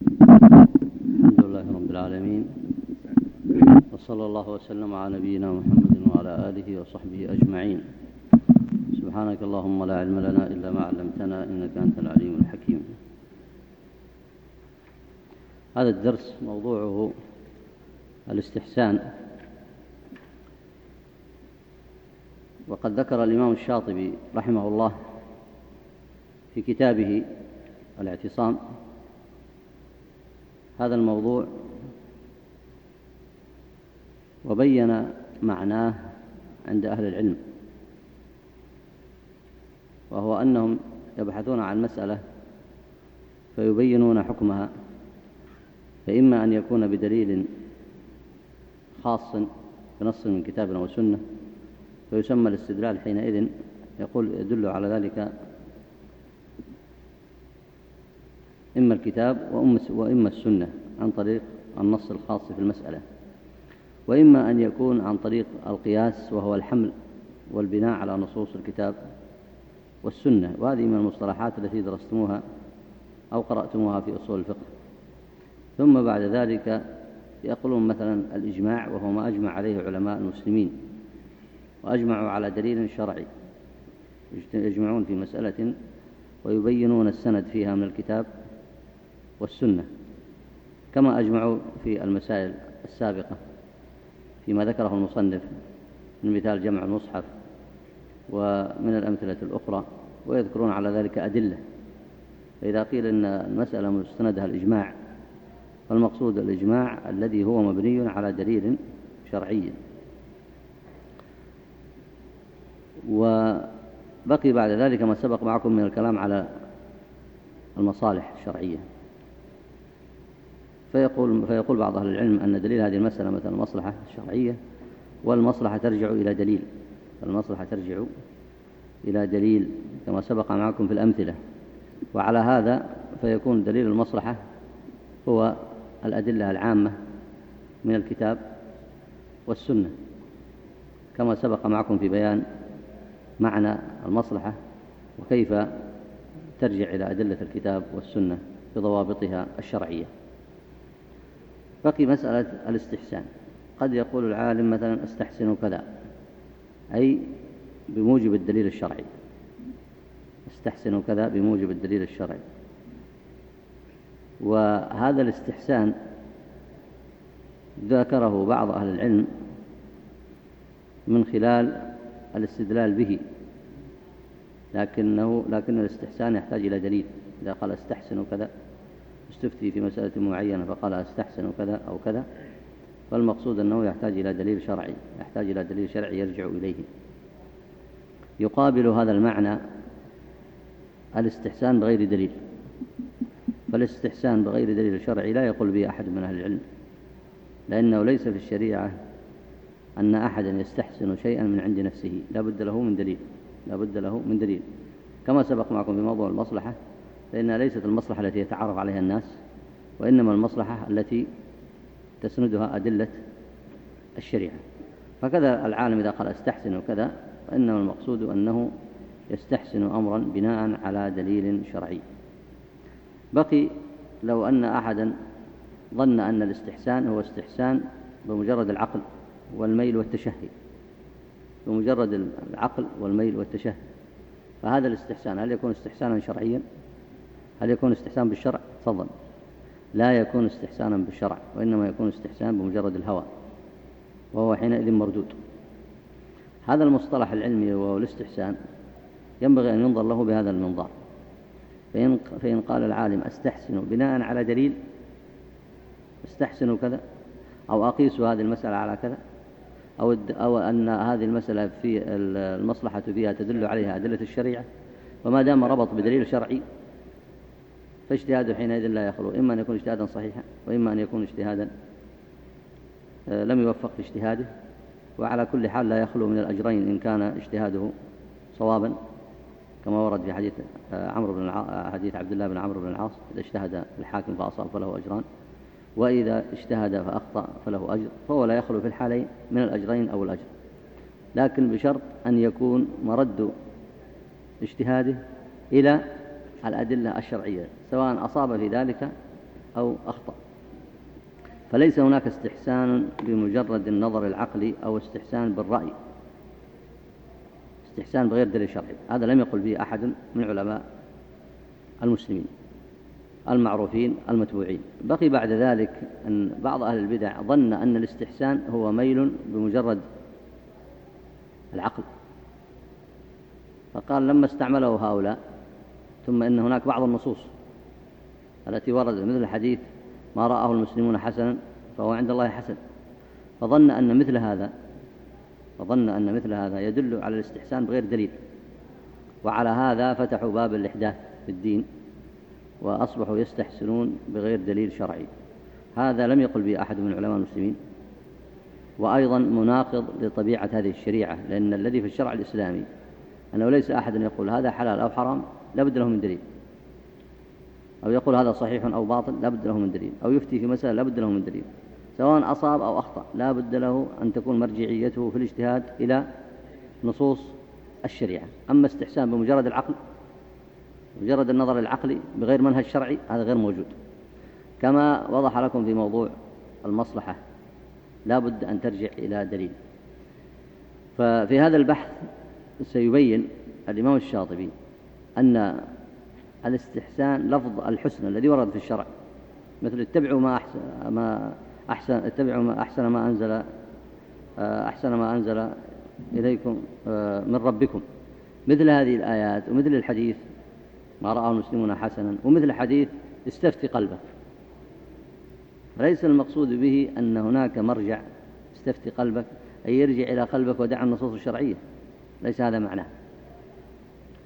الحمد لله رب العالمين وصلى الله وسلم على نبينا محمد وعلى آله وصحبه أجمعين. سبحانك اللهم لا علم لنا إلا ما علمتنا إنك أنت العليم الحكيم. هذا الدرس موضوعه الاستحسان. وقد ذكر الإمام الشاطبي رحمه الله في كتابه الاعتصام. هذا الموضوع وبين معناه عند أهل العلم وهو أنهم يبحثون عن مسألة فيبينون حكمها فإما أن يكون بدليل خاص بنص من كتاب وسنة فيسمى الاستدلال حينئذ يقول يدل على ذلك إما الكتاب وإما السنة عن طريق النص الخاص في المسألة وإما أن يكون عن طريق القياس وهو الحمل والبناء على نصوص الكتاب والسنة. وهذه من المصطلحات التي درستموها أو قرأتموها في أصول الفقه. ثم بعد ذلك يقولون مثلا الإجماع وهو ما أجمع عليه علماء المسلمين وأجمعوا على دليل شرعي يجمعون في مسألة ويبينون السند فيها من الكتاب. والسنة كما أجمعوا في المسائل السابقة فيما ذكره المصنف من مثال جمع المصحف ومن الأمثلة الأخرى ويذكرون على ذلك أدلة. فإذا قيل أن المسألة مستندها الإجماع فالمقصود الإجماع الذي هو مبني على دليل شرعي. وبقي بعد ذلك ما سبق معكم من الكلام على المصالح الشرعية. فيقول, فيقول بعض أهل العلم أن دليل هذه المسألة مثلا المصلحة الشرعية والمصلحة ترجع إلى دليل. المصلحة ترجع إلى دليل كما سبق معكم في الأمثلة. وعلى هذا فيكون دليل المصلحة هو الأدلة العامة من الكتاب والسنة. كما سبق معكم في بيان معنى المصلحة وكيف ترجع إلى أدلة الكتاب والسنة بضوابطها الشرعية. بقي مسألة الاستحسان. قد يقول العالم مثلا أستحسن كذا أي بموجب الدليل الشرعي. أستحسن كذا بموجب الدليل الشرعي. وهذا الاستحسان ذكره بعض أهل العلم من خلال الاستدلال به. لكنه لكن الاستحسان يحتاج إلى دليل. إذا قال أستحسن كذا استفتي في مسألة معينة فقال أستحسن كذا أو كذا فالمقصود أنه يحتاج إلى دليل شرعي يحتاج إلى دليل شرعي يرجع إليه. يقابل هذا المعنى الاستحسان بغير دليل. فالاستحسان بغير دليل شرعي لا يقول به أحد من أهل العلم لأنه ليس في الشريعة أن أحدا يستحسن شيئا من عند نفسه لا بد له من دليل لا بد له من دليل. كما سبق معكم في موضوع المصلحة فإنها ليست المصلحة التي يتعرف عليها الناس وإنما المصلحة التي تسندها أدلة الشريعة. فكذا العالم إذا قال استحسن وكذا فإنما المقصود أنه يستحسن أمرا بناء على دليل شرعي. بقي لو أن أحدا ظن أن الاستحسان هو استحسان بمجرد العقل والميل والتشهي. بمجرد العقل والميل والتشهي. فهذا الاستحسان هل يكون استحسانا شرعيا؟ هل يكون استحسان بالشرع؟ تفضل. لا يكون استحسانا بالشرع وإنما يكون استحسان بمجرد الهوى وهو حينئذ مردود. هذا المصطلح العلمي وهو الاستحسان ينبغي أن ينظر له بهذا المنظار. فإن, فإن قال العالم أستحسن بناء على دليل أستحسن كذا أو أقيس هذه المسألة على كذا أو, أو أن هذه المسألة في المصلحة فيها تدل عليها أدلة الشريعة وما دام ربط بدليل شرعي فاجتهاده حينئذ لا يخلو إما أن يكون اجتهادا صحيحا وإما أن يكون اجتهادا آه، لم يوفق في اجتهاده وعلى كل حال لا يخلو من الأجرين إن كان اجتهاده صوابا كما ورد في حديث آه، عمرو بن آه، حديث عبد الله بن عمرو بن العاص إذا اجتهد الحاكم فأصاب فله أجران وإذا اجتهد فأخطأ فله أجر فهو لا يخلو في الحالين من الأجرين أو الأجر. لكن بشرط أن يكون مرد اجتهاده إلى الأدلة الشرعية سواء أصاب في ذلك أو أخطأ. فليس هناك استحسان بمجرد النظر العقلي أو استحسان بالرأي استحسان بغير دليل شرعي. هذا لم يقل به أحد من علماء المسلمين المعروفين المتبوعين. بقي بعد ذلك أن بعض أهل البدع ظن أن الاستحسان هو ميل بمجرد العقل. فقال لما استعمله هؤلاء ثم إن هناك بعض النصوص التي وردت مثل الحديث ما رآه المسلمون حسنا فهو عند الله حسن. فظن أن مثل هذا فظن أن مثل هذا يدل على الاستحسان بغير دليل. وعلى هذا فتحوا باب الإحداث في الدين وأصبحوا يستحسنون بغير دليل شرعي. هذا لم يقل به أحد من علماء المسلمين. وأيضا مناقض لطبيعة هذه الشريعة لأن الذي في الشرع الإسلامي أنه ليس أحد يقول هذا حلال أو حرام لابد له من دليل. أو يقول هذا صحيح أو باطل لابد له من دليل. أو يفتي في مسألة لابد له من دليل. سواء أصاب أو أخطأ لابد له أن تكون مرجعيته في الاجتهاد إلى نصوص الشريعة. أما استحسان بمجرد العقل مجرد النظر العقلي بغير منهج شرعي هذا غير موجود. كما وضح لكم في موضوع المصلحة لا بد أن ترجع إلى دليل. ففي هذا البحث سيبين الإمام الشاطبي أن الاستحسان لفظ الحسن الذي ورد في الشرع. مثل اتبعوا ما أحسن ما أحسن اتبعوا ما أحسن ما أنزل أحسن ما أنزل إليكم من ربكم. مثل هذه الآيات ومثل الحديث ما رأى المسلمون حسنا ومثل حديث استفتي قلبك. ليس المقصود به أن هناك مرجع استفتي قلبك أي يرجع إلى قلبك ودع النصوص الشرعية. ليس هذا معناه.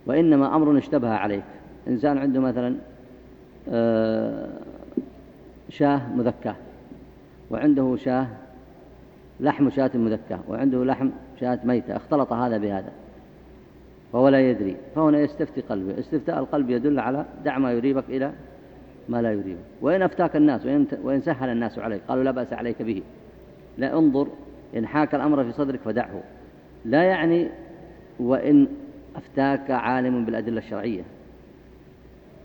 وإنما أمر اشتبه عليك إنسان عنده مثلا آه، شاه مذكاه وعنده شاه لحم شاة مذكاه وعنده لحم شاة ميتة اختلط هذا بهذا فهو لا يدري. فهنا يستفتي قلبه استفتاء القلب يدل على دع ما يريبك إلى ما لا يريبك. وإن أفتاك الناس وإن سهل الناس عليك قالوا لا بأس عليك به. لا انظر إن حاك الأمر في صدرك فدعه. لا يعني وإن أفتاك عالم بالأدلة الشرعية.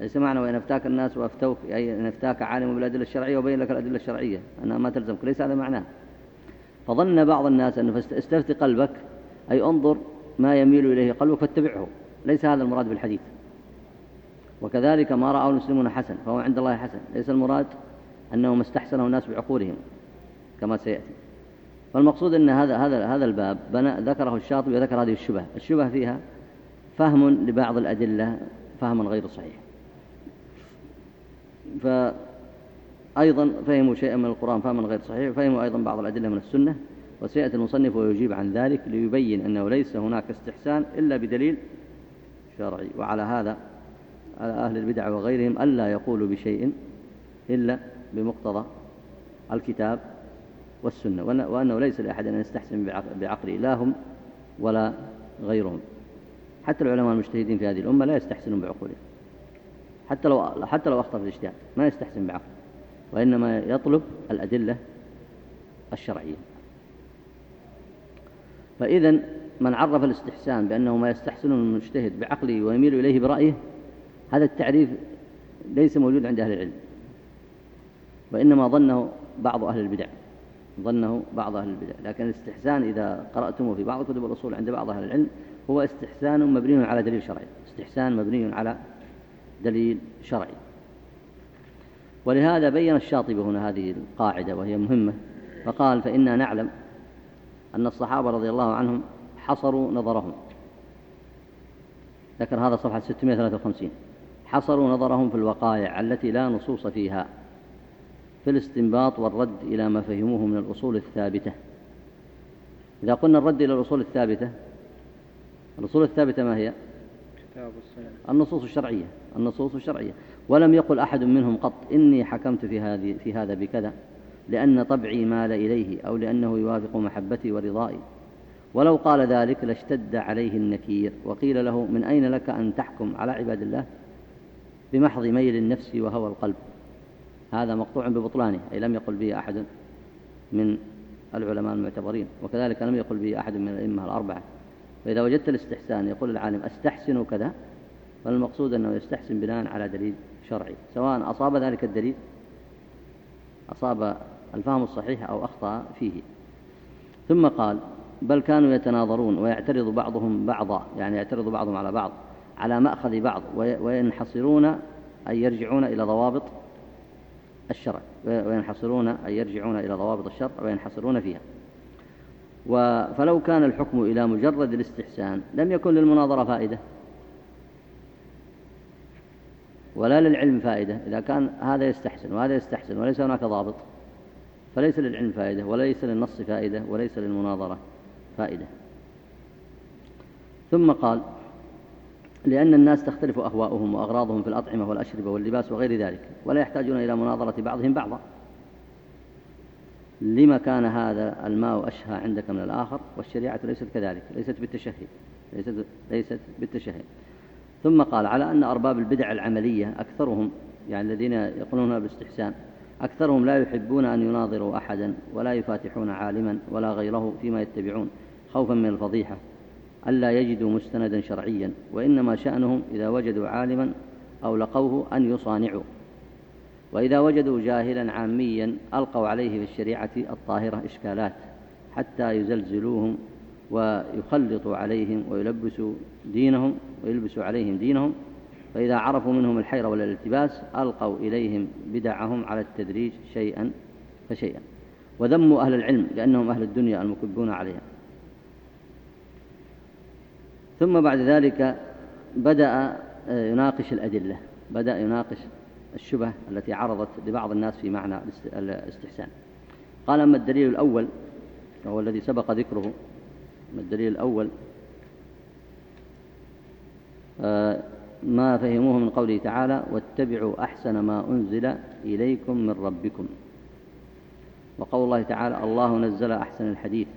ليس معنى وإن أفتاك الناس وأفتوك أي إن أفتاك عالم بالأدلة الشرعية وبين لك الأدلة الشرعية. أنها ما تلزمك ليس هذا معناه. فظن بعض الناس أنه فاستفتي قلبك أي انظر ما يميل إليه قلبك فاتبعه. ليس هذا المراد بالحديث. وكذلك ما رأوا المسلمون حسن فهو عند الله حسن. ليس المراد أنه ما استحسنه الناس بعقولهم كما سيأتي. فالمقصود أن هذا هذا هذا الباب بنى ذكره الشاطبي وذكر هذه الشبه. الشبه فيها فهم لبعض الأدلة فهما غير صحيح. فأيضا فهموا شيئا من القرآن فهما غير صحيح فهموا أيضا بعض الأدلة من السنة وسيأتي المصنف ويجيب عن ذلك ليبين أنه ليس هناك استحسان إلا بدليل شرعي. وعلى هذا على أهل البدع وغيرهم ألا يقولوا بشيء إلا بمقتضى الكتاب والسنة وأنه ليس لأحد أن يستحسن بعقله لا هم ولا غيرهم. حتى العلماء المجتهدين في هذه الأمة لا يستحسنون بعقولهم. حتى لو حتى لو أخطأ في الاجتهاد ما يستحسن بعقله وإنما يطلب الأدلة الشرعية. فإذا من عرف الاستحسان بأنه ما يستحسنه المجتهد بعقله ويميل إليه برأيه هذا التعريف ليس موجود عند أهل العلم. وإنما ظنه بعض أهل البدع ظنه بعض أهل البدع. لكن الاستحسان إذا قرأتمه في بعض كتب الأصول عند بعض أهل العلم هو استحسان مبني على دليل شرعي. استحسان مبني على دليل شرعي. ولهذا بين الشاطبي هنا هذه القاعدة وهي مهمة فقال فإنا نعلم أن الصحابة رضي الله عنهم حصروا نظرهم. ذكر هذا صفحة 653 حصروا نظرهم في الوقائع التي لا نصوص فيها في الاستنباط والرد إلى ما فهموه من الأصول الثابتة. إذا قلنا الرد إلى الأصول الثابتة الأصول الثابتة ما هي؟ كتاب السنة. النصوص الشرعية النصوص الشرعية. ولم يقل أحد منهم قط إني حكمت في, هذه في هذا بكذا لأن طبعي مال إليه أو لأنه يوافق محبتي ورضائي. ولو قال ذلك لاشتد عليه النكير وقيل له من أين لك أن تحكم على عباد الله؟ بمحض ميل النفس وهوى القلب. هذا مقطوع ببطلانه أي لم يقل به أحد من العلماء المعتبرين وكذلك لم يقل به أحد من الأئمة الأربعة. فإذا وجدت الاستحسان يقول العالم أستحسن كذا؟ فالمقصود أنه يستحسن بناء على دليل شرعي سواء أصاب ذلك الدليل أصاب الفهم الصحيح أو أخطأ فيه. ثم قال بل كانوا يتناظرون ويعترض بعضهم بعضا يعني يعترض بعضهم على بعض على مأخذ بعض وينحصرون أي يرجعون إلى ضوابط الشرع وينحصرون أي يرجعون إلى ضوابط الشرع وينحصرون فيها. فلو كان الحكم إلى مجرد الاستحسان لم يكن للمناظرة فائدة. ولا للعلم فائدة إذا كان هذا يستحسن وهذا يستحسن وليس هناك ضابط. فليس للعلم فائدة وليس للنص فائدة وليس للمناظرة فائدة. ثم قال لأن الناس تختلف أهواؤهم وأغراضهم في الأطعمة والأشربة واللباس وغير ذلك ولا يحتاجون إلى مناظرة بعضهم بعضا. لما كان هذا الماء أشهى عندك من الآخر والشريعة ليست كذلك ليست بالتشهي ليست, ليست بالتشهي. ثم قال على أن أرباب البدع العملية أكثرهم يعني الذين يقولون بالاستحسان أكثرهم لا يحبون أن يناظروا أحدا ولا يفاتحون عالما ولا غيره فيما يتبعون خوفا من الفضيحة ألا يجدوا مستندا شرعيا وإنما شأنهم إذا وجدوا عالما أو لقوه أن يصانعوا. وإذا وجدوا جاهلا عاميا ألقوا عليه في الشريعة الطاهرة إشكالات حتى يزلزلوهم ويخلطوا عليهم ويلبسوا دينهم ويلبسوا عليهم دينهم. فإذا عرفوا منهم الحيرة والالتباس ألقوا إليهم بدعهم على التدريج شيئا فشيئا. وذموا أهل العلم لأنهم أهل الدنيا المكبون عليها. ثم بعد ذلك بدأ يناقش الأدلة بدأ يناقش الشبه التي عرضت لبعض الناس في معنى الاستحسان. قال أما الدليل الأول وهو الذي سبق ذكره الدليل الأول آه، ما فهموه من قوله تعالى واتبعوا أحسن ما أنزل إليكم من ربكم وقول الله تعالى الله نزل أحسن الحديث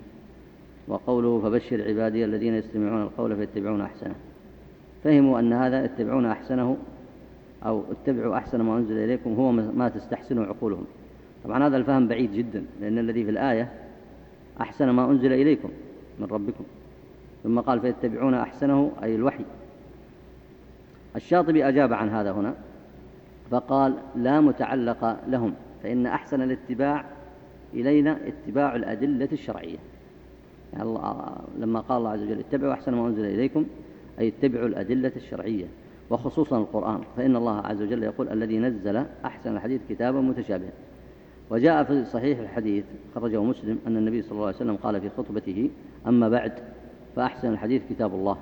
وقوله فبشر عبادي الذين يستمعون القول فيتبعون أحسنه فهموا أن هذا يتبعون أحسنه أو اتبعوا أحسن ما أنزل إليكم هو ما تستحسن عقولهم. طبعا هذا الفهم بعيد جدا لأن الذي في الآية أحسن ما أنزل إليكم من ربكم. ثم قال فيتبعون أحسنه أي الوحي. الشاطبي أجاب عن هذا هنا فقال لا متعلق لهم فإن أحسن الاتباع إلينا اتباع الأدلة الشرعية. يعني لما قال الله عز وجل اتبعوا أحسن ما أنزل إليكم أي اتبعوا الأدلة الشرعية. وخصوصا القرآن فإن الله عز وجل يقول الذي نزل أحسن الحديث كتابا متشابها. وجاء في صحيح الحديث خرجه مسلم أن النبي صلى الله عليه وسلم قال في خطبته أما بعد فأحسن الحديث كتاب الله.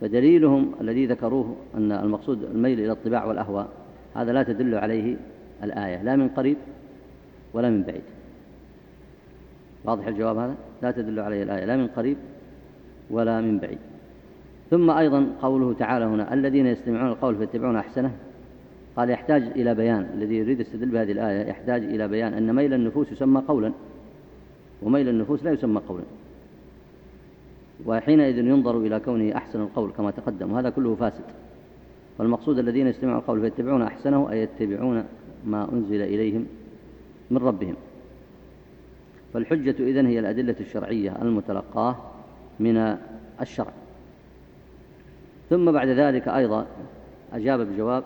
فدليلهم الذي ذكروه أن المقصود الميل إلى الطباع والأهواء هذا لا تدل عليه الآية لا من قريب ولا من بعيد. واضح الجواب هذا؟ لا تدل عليه الآية لا من قريب ولا من بعيد. ثم أيضا قوله تعالى هنا الذين يستمعون القول فيتبعون أحسنه. قال يحتاج إلى بيان الذي يريد استدل بهذه الآية يحتاج إلى بيان أن ميل النفوس يسمى قولا وميل النفوس لا يسمى قولا. وحينئذ ينظر إلى كونه أحسن القول كما تقدم وهذا كله فاسد. والمقصود الذين يستمعون القول فيتبعون أحسنه أي يتبعون ما أنزل إليهم من ربهم. فالحجة إذن هي الأدلة الشرعية المتلقاة من الشرع. ثم بعد ذلك أيضا أجاب بجواب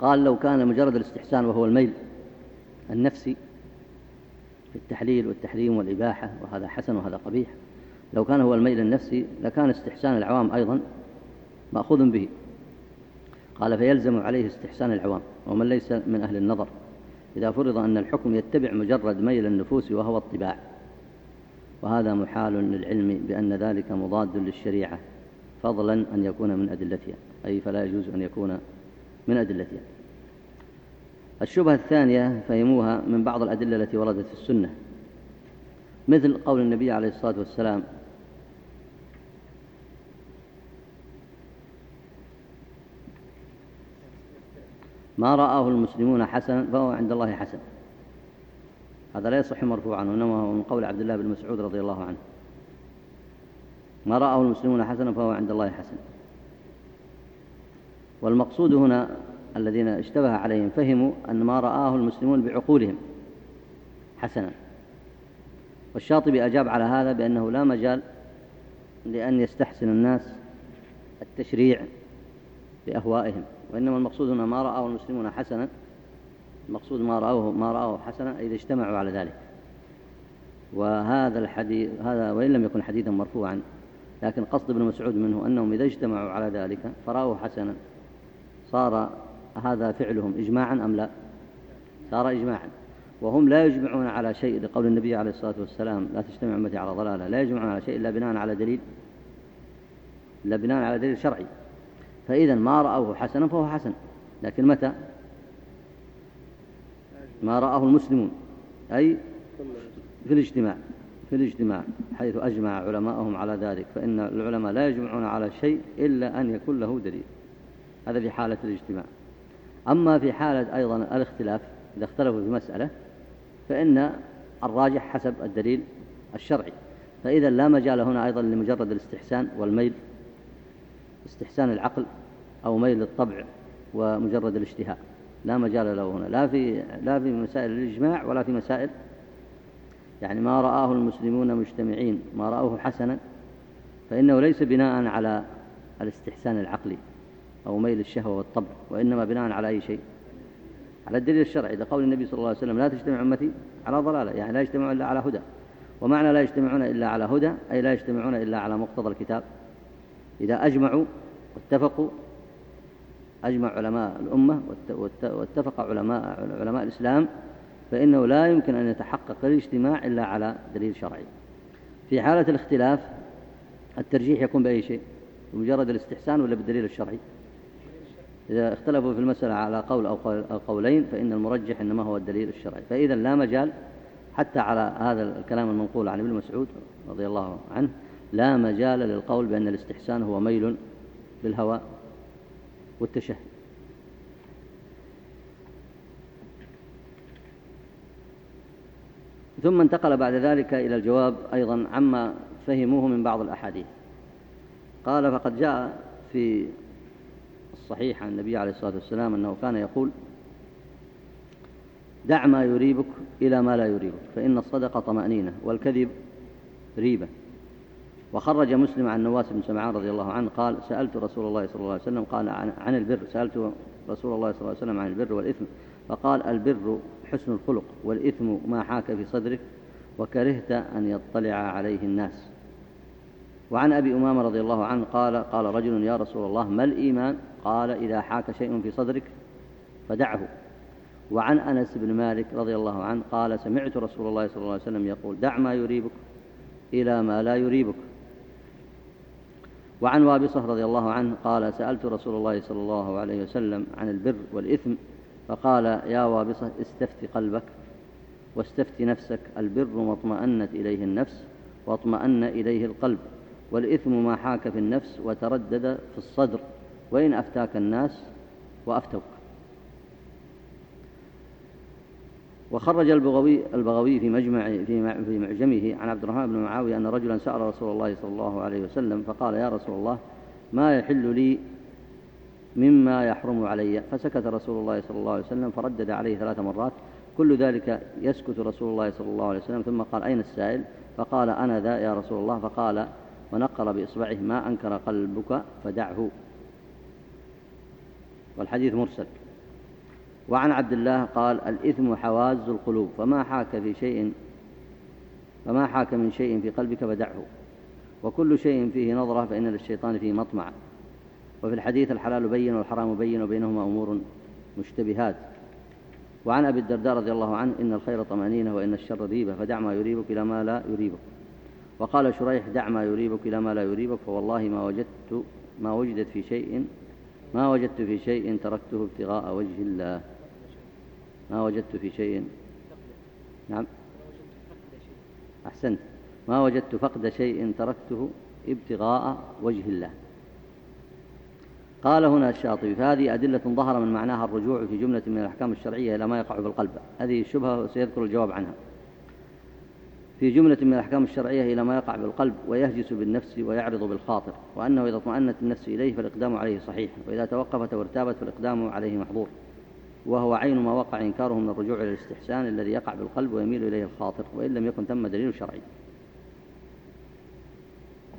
قال لو كان مجرد الاستحسان وهو الميل النفسي في التحليل والتحريم والإباحة وهذا حسن وهذا قبيح لو كان هو الميل النفسي لكان استحسان العوام أيضا مأخوذ به. قال فيلزم عليه استحسان العوام ومن ليس من أهل النظر. إذا فرض أن الحكم يتبع مجرد ميل النفوس وهو الطباع. وهذا محال للعلم بأن ذلك مضاد للشريعة فضلا أن يكون من أدلتها أي فلا يجوز أن يكون من أدلتها. الشبهة الثانية فهموها من بعض الأدلة التي وردت في السنة. مثل قول النبي عليه الصلاة والسلام ما رآه المسلمون حسنا فهو عند الله حسن. هذا لا يصح مرفوعا وإنما هو من قول عبد الله بن مسعود رضي الله عنه. ما رآه المسلمون حسنا فهو عند الله حسن. والمقصود هنا الذين اشتبه عليهم فهموا أن ما رآه المسلمون بعقولهم حسنا. والشاطبي أجاب على هذا بأنه لا مجال لأن يستحسن الناس التشريع بأهوائهم وإنما المقصود هنا ما رأاه المسلمون حسنا المقصود ما رأوه ما رأوه حسنا إذا اجتمعوا على ذلك. وهذا الحديث هذا وإن لم يكن حديثا مرفوعا لكن قصد ابن مسعود منه أنهم إذا اجتمعوا على ذلك فرأوه حسنا. صار هذا فعلهم إجماعا أم لا؟ صار إجماعا. وهم لا يجمعون على شيء لقول النبي عليه الصلاة والسلام لا تجتمع أمتي على ضلالة. لا يجمعون على شيء إلا بناء على دليل إلا بناء على دليل شرعي. فإذا ما رأوه حسنا فهو حسن. لكن متى؟ ما رآه المسلمون أي في الاجتماع في الاجتماع حيث أجمع علماءهم على ذلك فإن العلماء لا يجمعون على شيء إلا أن يكون له دليل. هذا في حالة الاجتماع. أما في حالة أيضا الاختلاف إذا اختلفوا في مسألة فإن الراجح حسب الدليل الشرعي. فإذا لا مجال هنا أيضا لمجرد الاستحسان والميل استحسان العقل أو ميل الطبع ومجرد الاشتهاء. لا مجال له هنا. لا في لا في مسائل الإجماع ولا في مسائل يعني ما رآه المسلمون مجتمعين ما رأوه حسنا فإنه ليس بناء على الاستحسان العقلي أو ميل الشهوة والطبع وإنما بناء على أي شيء؟ على الدليل الشرعي. لقول النبي صلى الله عليه وسلم لا تجتمع أمتي على ضلالة يعني لا يجتمعون إلا على هدى. ومعنى لا يجتمعون إلا على هدى أي لا يجتمعون إلا على مقتضى الكتاب. إذا أجمعوا واتفقوا أجمع علماء الأمة واتفق علماء, علماء الإسلام فإنه لا يمكن أن يتحقق الاجتماع إلا على دليل شرعي. في حالة الاختلاف الترجيح يكون بأي شيء؟ بمجرد الاستحسان ولا بالدليل الشرعي؟ إذا اختلفوا في المسألة على قول أو قولين فإن المرجح إنما هو الدليل الشرعي. فإذا لا مجال حتى على هذا الكلام المنقول عن ابن مسعود رضي الله عنه لا مجال للقول بأن الاستحسان هو ميل للهوى. والتشهي ثم انتقل بعد ذلك إلى الجواب أيضا عما فهموه من بعض الأحاديث. قال فقد جاء في الصحيح عن النبي عليه الصلاة والسلام أنه كان يقول دع ما يريبك إلى ما لا يريبك فإن الصدقة طمأنينة والكذب ريبة. وخرج مسلم عن نواس بن سمعان رضي الله عنه قال سألت رسول الله صلى الله عليه وسلم قال عن, البر. سألت رسول الله صلى الله عليه وسلم عن البر والإثم فقال البر حسن الخلق والإثم ما حاك في صدرك وكرهت أن يطلع عليه الناس. وعن أبي أمامة رضي الله عنه قال قال رجل يا رسول الله ما الإيمان؟ قال إذا حاك شيء في صدرك فدعه. وعن أنس بن مالك رضي الله عنه قال سمعت رسول الله صلى الله عليه وسلم يقول دع ما يريبك إلى ما لا يريبك. وعن وابصة رضي الله عنه قال سألت رسول الله صلى الله عليه وسلم عن البر والإثم فقال يا وابصة استفت قلبك واستفت نفسك. البر ما اطمأنت إليه النفس واطمأن إليه القلب والإثم ما حاك في النفس وتردد في الصدر وإن أفتاك الناس وأفتوك. وخرج البغوي, البغوي في, مجمع في, في معجمه عن عبد الرحمن بن معاوية أن رجلا سأل رسول الله صلى الله عليه وسلم فقال يا رسول الله ما يحل لي مما يحرم علي؟ فسكت رسول الله صلى الله عليه وسلم فردد عليه ثلاث مرات كل ذلك يسكت رسول الله صلى الله عليه وسلم ثم قال أين السائل؟ فقال أنا ذا يا رسول الله. فقال ونقر بإصبعه ما أنكر قلبك فدعه. والحديث مرسل. وعن عبد الله قال الإثم حواز القلوب فما حاك في شيء فما حاك من شيء في قلبك فدعه وكل شيء فيه نظرة فإن للشيطان فيه مطمع. وفي الحديث الحلال بين والحرام بين وبينهما أمور مشتبهات. وعن أبي الدرداء رضي الله عنه إن الخير طمأنينة وإن الشر ريبة فدع ما يريبك إلى ما لا يريبك. وقال شريح دع ما يريبك إلى ما لا يريبك فوالله ما وجدت ما وجدت في شيء ما وجدت في شيء تركته ابتغاء وجه الله. ما وجدت في شيء. نعم. أحسنت. ما وجدت فقد شيء تركته ابتغاء وجه الله. قال هنا الشاطبي فهذه أدلة ظهر من معناها الرجوع في جملة من الأحكام الشرعية إلى ما يقع في القلب. هذه الشبهة سيذكر الجواب عنها. في جملة من الأحكام الشرعية إلى ما يقع بالقلب ويهجس بالنفس ويعرض بالخاطر وأنه إذا اطمأنت النفس إليه فالإقدام عليه صحيح وإذا توقفت وارتابت فالإقدام عليه محظور. وهو عين ما وقع إنكاره من الرجوع إلى الاستحسان الذي يقع بالقلب ويميل إليه الخاطر وإن لم يكن ثم دليل شرعي.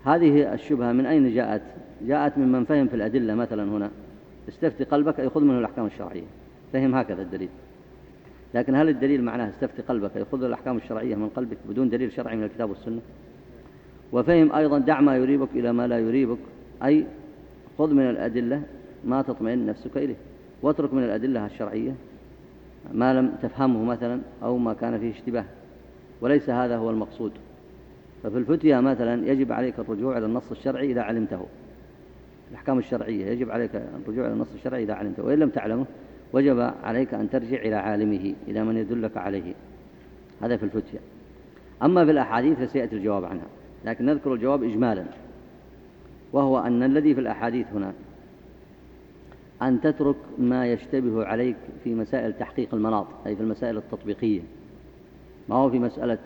هذه الشبهة من أين جاءت؟ جاءت ممن فهم في الأدلة مثلا هنا. استفتي قلبك أي خذ منه الأحكام الشرعية. فهم هكذا الدليل. لكن هل الدليل معناه استفتي قلبك أي خذ الأحكام الشرعية من قلبك بدون دليل شرعي من الكتاب والسنة؟ وفهم أيضا دع ما يريبك إلى ما لا يريبك أي خذ من الأدلة ما تطمئن نفسك إليه. واترك من الأدلة الشرعية ما لم تفهمه مثلا أو ما كان فيه اشتباه وليس هذا هو المقصود. ففي الفتية مثلا يجب عليك الرجوع إلى النص الشرعي إذا علمته. الأحكام الشرعية يجب عليك الرجوع إلى النص الشرعي إذا علمته وإن لم تعلمه وجب عليك أن ترجع إلى عالمه إلى من يدلك عليه. هذا في الفتية. أما في الأحاديث فسيأتي الجواب عنها لكن نذكر الجواب إجمالا وهو أن الذي في الأحاديث هنا أن تترك ما يشتبه عليك في مسائل تحقيق المناط أي في المسائل التطبيقية. ما هو في مسألة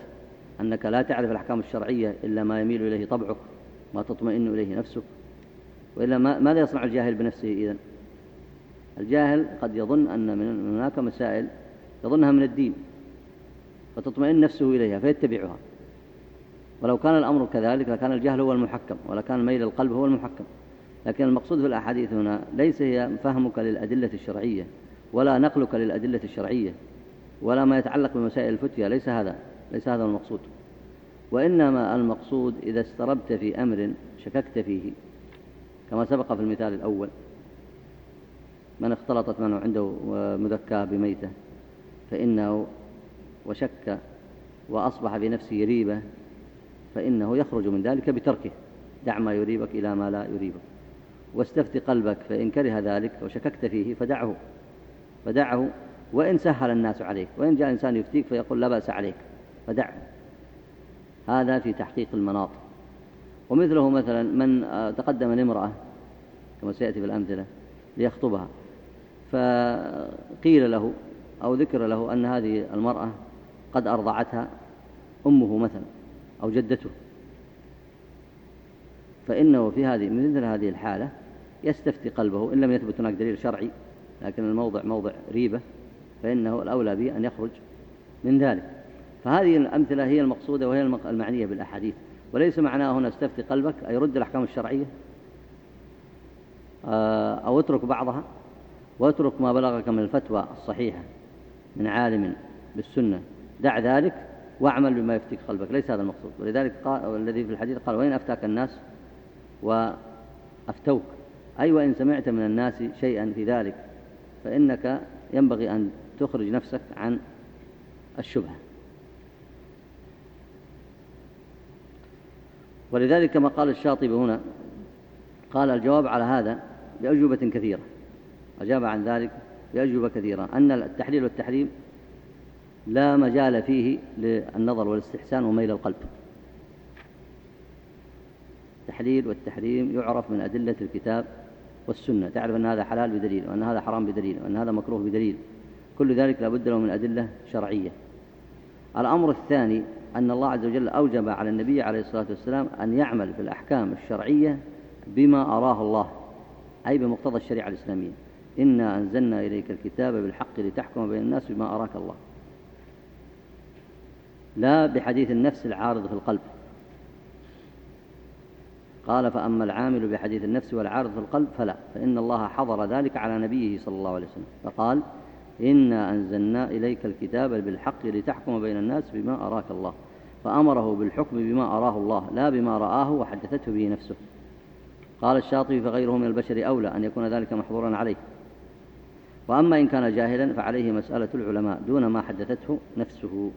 أنك لا تعرف الأحكام الشرعية إلا ما يميل إليه طبعك ما تطمئن إليه نفسك وإلا ماذا يصنع الجاهل بنفسه إذن؟ الجاهل قد يظن أن من هناك مسائل يظنها من الدين فتطمئن نفسه إليها فيتبعها. ولو كان الأمر كذلك لكان الجهل هو المحكم ولكان ميل القلب هو المحكم. لكن المقصود في الأحاديث هنا ليس هي فهمك للأدلة الشرعية ولا نقلك للأدلة الشرعية ولا ما يتعلق بمسائل الفتية ليس هذا ليس هذا المقصود. وإنما المقصود إذا استربت في أمر شككت فيه كما سبق في المثال الأول. من اختلطت منه عنده مذكاه بميتة فإنه وشك وأصبح بنفسه ريبة فإنه يخرج من ذلك بتركه دع ما يريبك إلى ما لا يريبك. واستفت قلبك فإن كره ذلك وشككت فيه فدعه فدعه. وإن سهل الناس عليك وإن جاء إنسان يفتيك فيقول لا بأس عليك فدعه. هذا في تحقيق المناط. ومثله مثلا من تقدم لامرأة كما سيأتي في الأمثلة ليخطبها فقيل له أو ذكر له أن هذه المرأة قد أرضعتها أمه مثلا أو جدته. فإنه في هذه مثل هذه الحالة يستفتي قلبه إن لم يثبت هناك دليل شرعي لكن الموضع موضع ريبة فإنه الأولى به أن يخرج من ذلك. فهذه الأمثلة هي المقصودة وهي المعنية بالأحاديث. وليس معناه هنا استفتي قلبك أي رد الأحكام الشرعية. آه، أو اترك بعضها. واترك ما بلغك من الفتوى الصحيحة من عالم بالسنة. دع ذلك واعمل بما يفتيك قلبك. ليس هذا المقصود. ولذلك قال الذي في الحديث قال وين أفتاك الناس وأفتوك. أي وإن سمعت من الناس شيئا في ذلك فإنك ينبغي أن تخرج نفسك عن الشبهة. ولذلك كما قال الشاطبي هنا قال الجواب على هذا بأجوبة كثيرة. أجاب عن ذلك بأجوبة كثيرة أن التحليل والتحريم لا مجال فيه للنظر والاستحسان وميل القلب. التحليل والتحريم يعرف من أدلة الكتاب والسنة. تعرف أن هذا حلال بدليل وأن هذا حرام بدليل وأن هذا مكروه بدليل. كل ذلك لا بد له من أدلة شرعية. الأمر الثاني أن الله عز وجل أوجب على النبي عليه الصلاة والسلام أن يعمل في الأحكام الشرعية بما أراه الله أي بمقتضى الشريعة الإسلامية. إنا أنزلنا إليك الكتاب بالحق لتحكم بين الناس بما أراك الله. لا بحديث النفس العارض في القلب. قال فأما العامل بحديث النفس والعارض في القلب فلا فإن الله حضر ذلك على نبيه صلى الله عليه وسلم. فقال إنا أنزلنا إليك الكتاب بالحق لتحكم بين الناس بما أراك الله فأمره بالحكم بما أراه الله لا بما رآه وحدثته به نفسه. قال الشاطبي فغيره من البشر أولى أن يكون ذلك محظورا عليه. وأما إن كان جاهلا فعليه مسألة العلماء دون ما حدثته نفسه.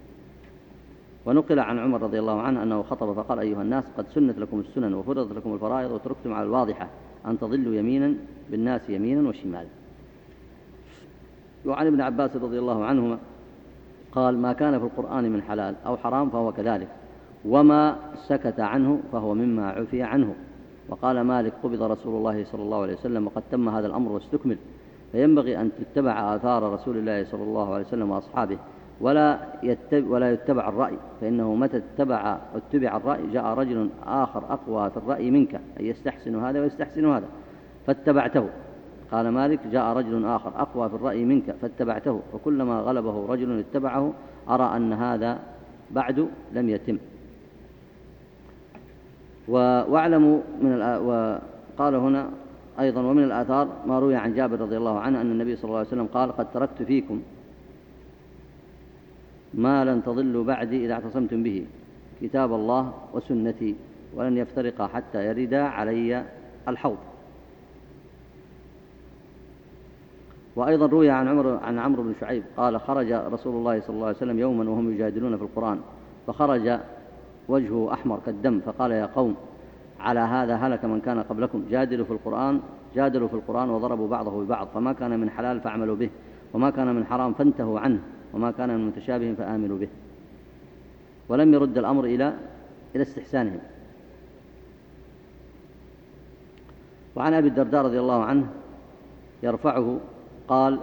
ونقل عن عمر رضي الله عنه أنه خطب فقال أيها الناس قد سنت لكم السنن وفرضت لكم الفرائض وتركتم على الواضحة أن تضلوا يمينا بالناس يمينا وشمالا. وعن ابن عباس رضي الله عنهما قال ما كان في القرآن من حلال أو حرام فهو كذلك وما سكت عنه فهو مما عفي عنه. وقال مالك قبض رسول الله صلى الله عليه وسلم وقد تم هذا الأمر واستكمل فينبغي أن تتبع آثار رسول الله صلى الله عليه وسلم وأصحابه ولا يتبع, ولا يتبع الرأي فإنه متى اتبع اتبع الرأي جاء رجل آخر أقوى في الرأي منك أي يستحسن هذا ويستحسن هذا فاتبعته. قال مالك جاء رجل آخر أقوى في الرأي منك فاتبعته. وكلما غلبه رجل اتبعه أرى أن هذا بعد لم يتم. واعلموا من وقال هنا أيضا ومن الآثار ما روي عن جابر رضي الله عنه أن النبي صلى الله عليه وسلم قال قد تركت فيكم ما لن تضلوا بعدي إذا اعتصمتم به. كتاب الله وسنتي ولن يفترقا حتى يردا علي الحوض. وأيضا روي عن عمر عن عمرو بن شعيب قال خرج رسول الله صلى الله عليه وسلم يوما وهم يجادلون في القرآن. فخرج وجهه أحمر كالدم فقال يا قوم على هذا هلك من كان قبلكم. جادلوا في القرآن جادلوا في القرآن وضربوا بعضه ببعض. فما كان من حلال فاعملوا به وما كان من حرام فانتهوا عنه. وما كان من متشابه فآمنوا به. ولم يرد الأمر إلى إلى استحسانهم. وعن أبي الدرداء رضي الله عنه يرفعه قال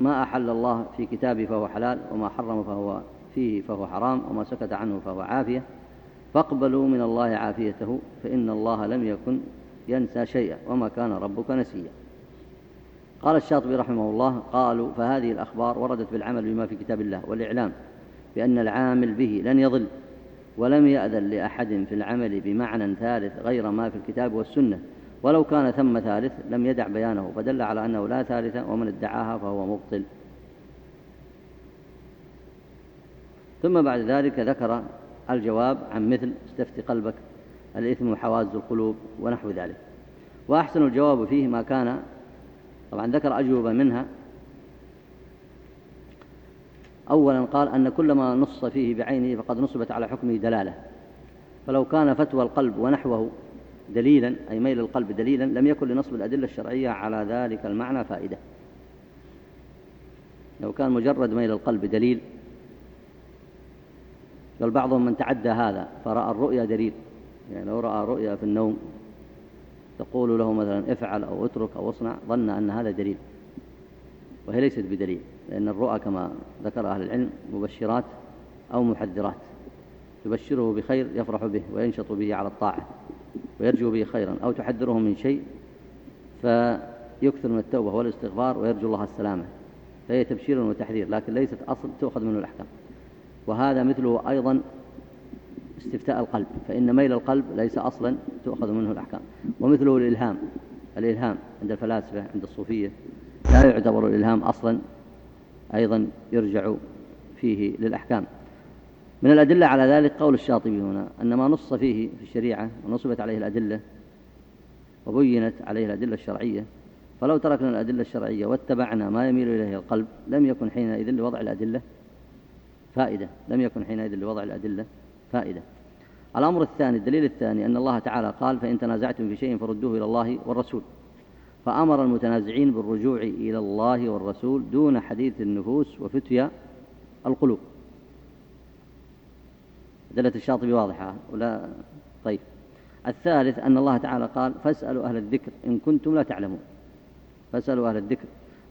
ما أحل الله في كتابه فهو حلال وما حرم فهو فيه فهو حرام وما سكت عنه فهو عافية. فاقبلوا من الله عافيته فإن الله لم يكن ينسى شيئا وما كان ربك نسيا. قال الشاطبي رحمه الله قالوا فهذه الأخبار وردت بالعمل بما في كتاب الله والإعلام بأن العامل به لن يضل ولم يأذن لأحد في العمل بمعنى ثالث غير ما في الكتاب والسنة ولو كان ثم ثالث لم يدع بيانه فدل على أنه لا ثالث ومن ادعاها فهو مبطل. ثم بعد ذلك ذكر الجواب عن مثل استفت قلبك الإثم وحواز القلوب ونحو ذلك. وأحسن الجواب فيه ما كان طبعا ذكر أجوبة منها. أولا قال أن كل ما نص فيه بعينه فقد نصبت على حكمه دلالة. فلو كان فتوى القلب ونحوه دليلا أي ميل القلب دليلا لم يكن لنصب الأدلة الشرعية على ذلك المعنى فائدة. لو كان مجرد ميل القلب دليل. بل بعضهم من تعدى هذا فرأى الرؤيا دليل. يعني لو رأى رؤيا في النوم. تقول له مثلا افعل أو اترك أو اصنع ظن أن هذا دليل. وهي ليست بدليل لأن الرؤى كما ذكر أهل العلم مبشرات أو محذرات. تبشره بخير يفرح به وينشط به على الطاعة ويرجو به خيرا أو تحذره من شيء فيكثر من التوبة والاستغفار ويرجو الله السلامة. فهي تبشير وتحذير لكن ليست أصل تؤخذ منه الأحكام. وهذا مثله أيضا استفتاء القلب فإن ميل القلب ليس أصلا تؤخذ منه الأحكام. ومثله الإلهام الإلهام عند الفلاسفة عند الصوفية لا يعتبر الإلهام أصلا أيضا يرجع فيه للأحكام. من الأدلة على ذلك قول الشاطبي هنا أن ما نص فيه في الشريعة ونصبت عليه الأدلة وبينت عليه الأدلة الشرعية فلو تركنا الأدلة الشرعية واتبعنا ما يميل إليه القلب لم يكن حينئذ لوضع الأدلة فائدة لم يكن حينئذ لوضع الأدلة فائدة. الأمر الثاني الدليل الثاني أن الله تعالى قال فإن تنازعتم في شيء فردوه إلى الله والرسول. فأمر المتنازعين بالرجوع إلى الله والرسول دون حديث النفوس وفتيا القلوب. دلة الشاطبي واضحة ولا؟ طيب. الثالث أن الله تعالى قال فاسألوا أهل الذكر إن كنتم لا تعلمون. فاسألوا أهل الذكر.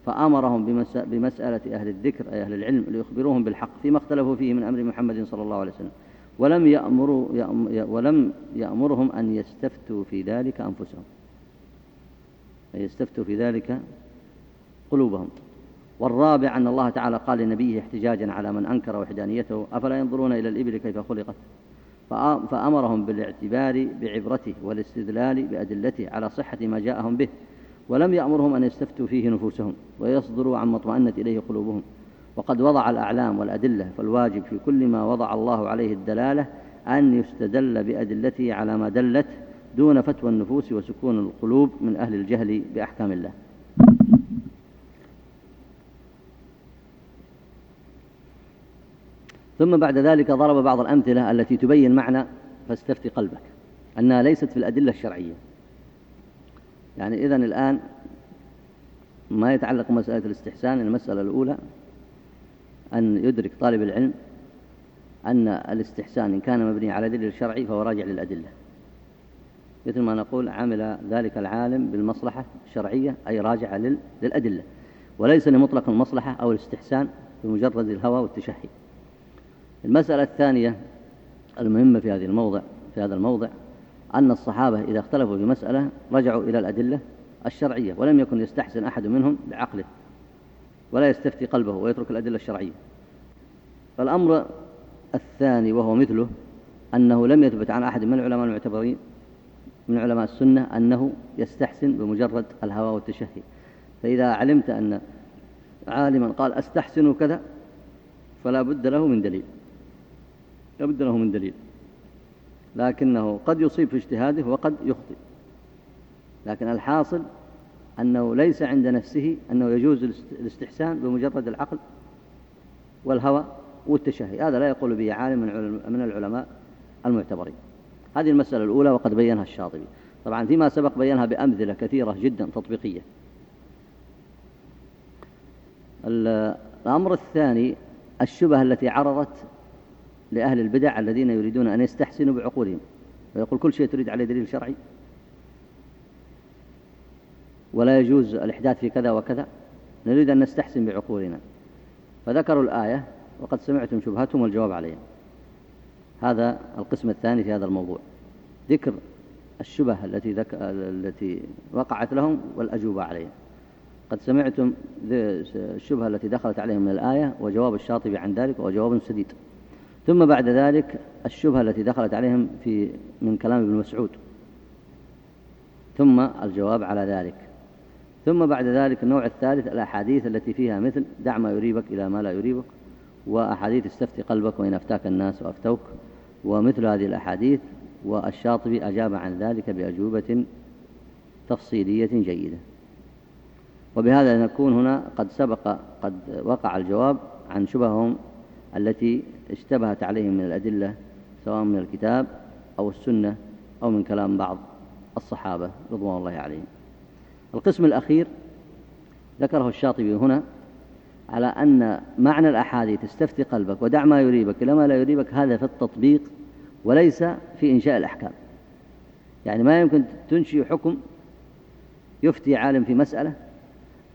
فأمرهم بمسألة أهل الذكر أي أهل العلم ليخبروهم بالحق فيما اختلفوا فيه من أمر محمد صلى الله عليه وسلم. ولم يأمروا ولم يأمرهم أن يستفتوا في ذلك أنفسهم. أن يستفتوا في ذلك قلوبهم. والرابع أن الله تعالى قال لنبيه احتجاجا على من أنكر وحدانيته أفلا ينظرون إلى الإبل كيف خلقت؟ فأمرهم بالاعتبار بعبرته والاستدلال بأدلته على صحة ما جاءهم به. ولم يأمرهم أن يستفتوا فيه نفوسهم ويصدروا عن مطمئنة إليه قلوبهم. وقد وضع الأعلام والأدلة فالواجب في كل ما وضع الله عليه الدلالة أن يستدل بأدلته على ما دلت دون فتوى النفوس وسكون القلوب من أهل الجهل بأحكام الله. ثم بعد ذلك ضرب بعض الأمثلة التي تبين معنى فاستفتي قلبك أنها ليست في الأدلة الشرعية. يعني إذن الآن ما يتعلق بمسألة الاستحسان المسألة الأولى أن يدرك طالب العلم أن الاستحسان إن كان مبني على دليل شرعي فهو راجع للأدلة. مثل ما نقول عمل ذلك العالم بالمصلحة الشرعية أي راجع للأدلة. وليس لمطلق المصلحة أو الاستحسان بمجرد الهوى والتشهي. المسألة الثانية المهمة في هذه الموضع في هذا الموضع أن الصحابة إذا اختلفوا في مسألة رجعوا إلى الأدلة الشرعية ولم يكن يستحسن أحد منهم بعقله. ولا يستفتي قلبه ويترك الأدلة الشرعية. فالأمر الثاني وهو مثله أنه لم يثبت عن أحد من العلماء المعتبرين من علماء السنة أنه يستحسن بمجرد الهوى والتشهي. فإذا علمت أن عالما قال أستحسن كذا فلا بد له من دليل. لا بد له من دليل. لكنه قد يصيب في اجتهاده وقد يخطئ. لكن الحاصل أنه ليس عند نفسه أنه يجوز الاستحسان بمجرد العقل والهوى والتشهي. هذا لا يقول به عالم من العلماء المعتبرين. هذه المسألة الأولى وقد بينها الشاطبي. طبعا فيما سبق بينها بأمثلة كثيرة جدا تطبيقية. الأمر الثاني الشبه التي عرضت لأهل البدع الذين يريدون أن يستحسنوا بعقولهم. ويقول كل شيء تريد عليه دليل شرعي. ولا يجوز الإحداث في كذا وكذا. نريد أن نستحسن بعقولنا. فذكروا الآية وقد سمعتم شبهتهم والجواب عليها هذا القسم الثاني في هذا الموضوع. ذكر الشبه التي, ذك... التي وقعت لهم والأجوبة عليها قد سمعتم الشبهة التي دخلت عليهم من الآية وجواب الشاطبي عن ذلك وجواب سديد. ثم بعد ذلك الشبهة التي دخلت عليهم في من كلام ابن مسعود. ثم الجواب على ذلك. ثم بعد ذلك النوع الثالث الأحاديث التي فيها مثل دع ما يريبك إلى ما لا يريبك وأحاديث استفتي قلبك وإن أفتاك الناس وأفتوك ومثل هذه الأحاديث والشاطبي أجاب عن ذلك بأجوبة تفصيلية جيدة. وبهذا نكون هنا قد سبق قد وقع الجواب عن شبههم التي اشتبهت عليهم من الأدلة سواء من الكتاب أو السنة أو من كلام بعض الصحابة رضوان الله عليهم. القسم الأخير ذكره الشاطبي هنا على أن معنى الأحاديث استفتي قلبك ودع ما يريبك إلى ما لا يريبك هذا في التطبيق وليس في إنشاء الأحكام. يعني ما يمكن تنشئ حكم يفتي عالم في مسألة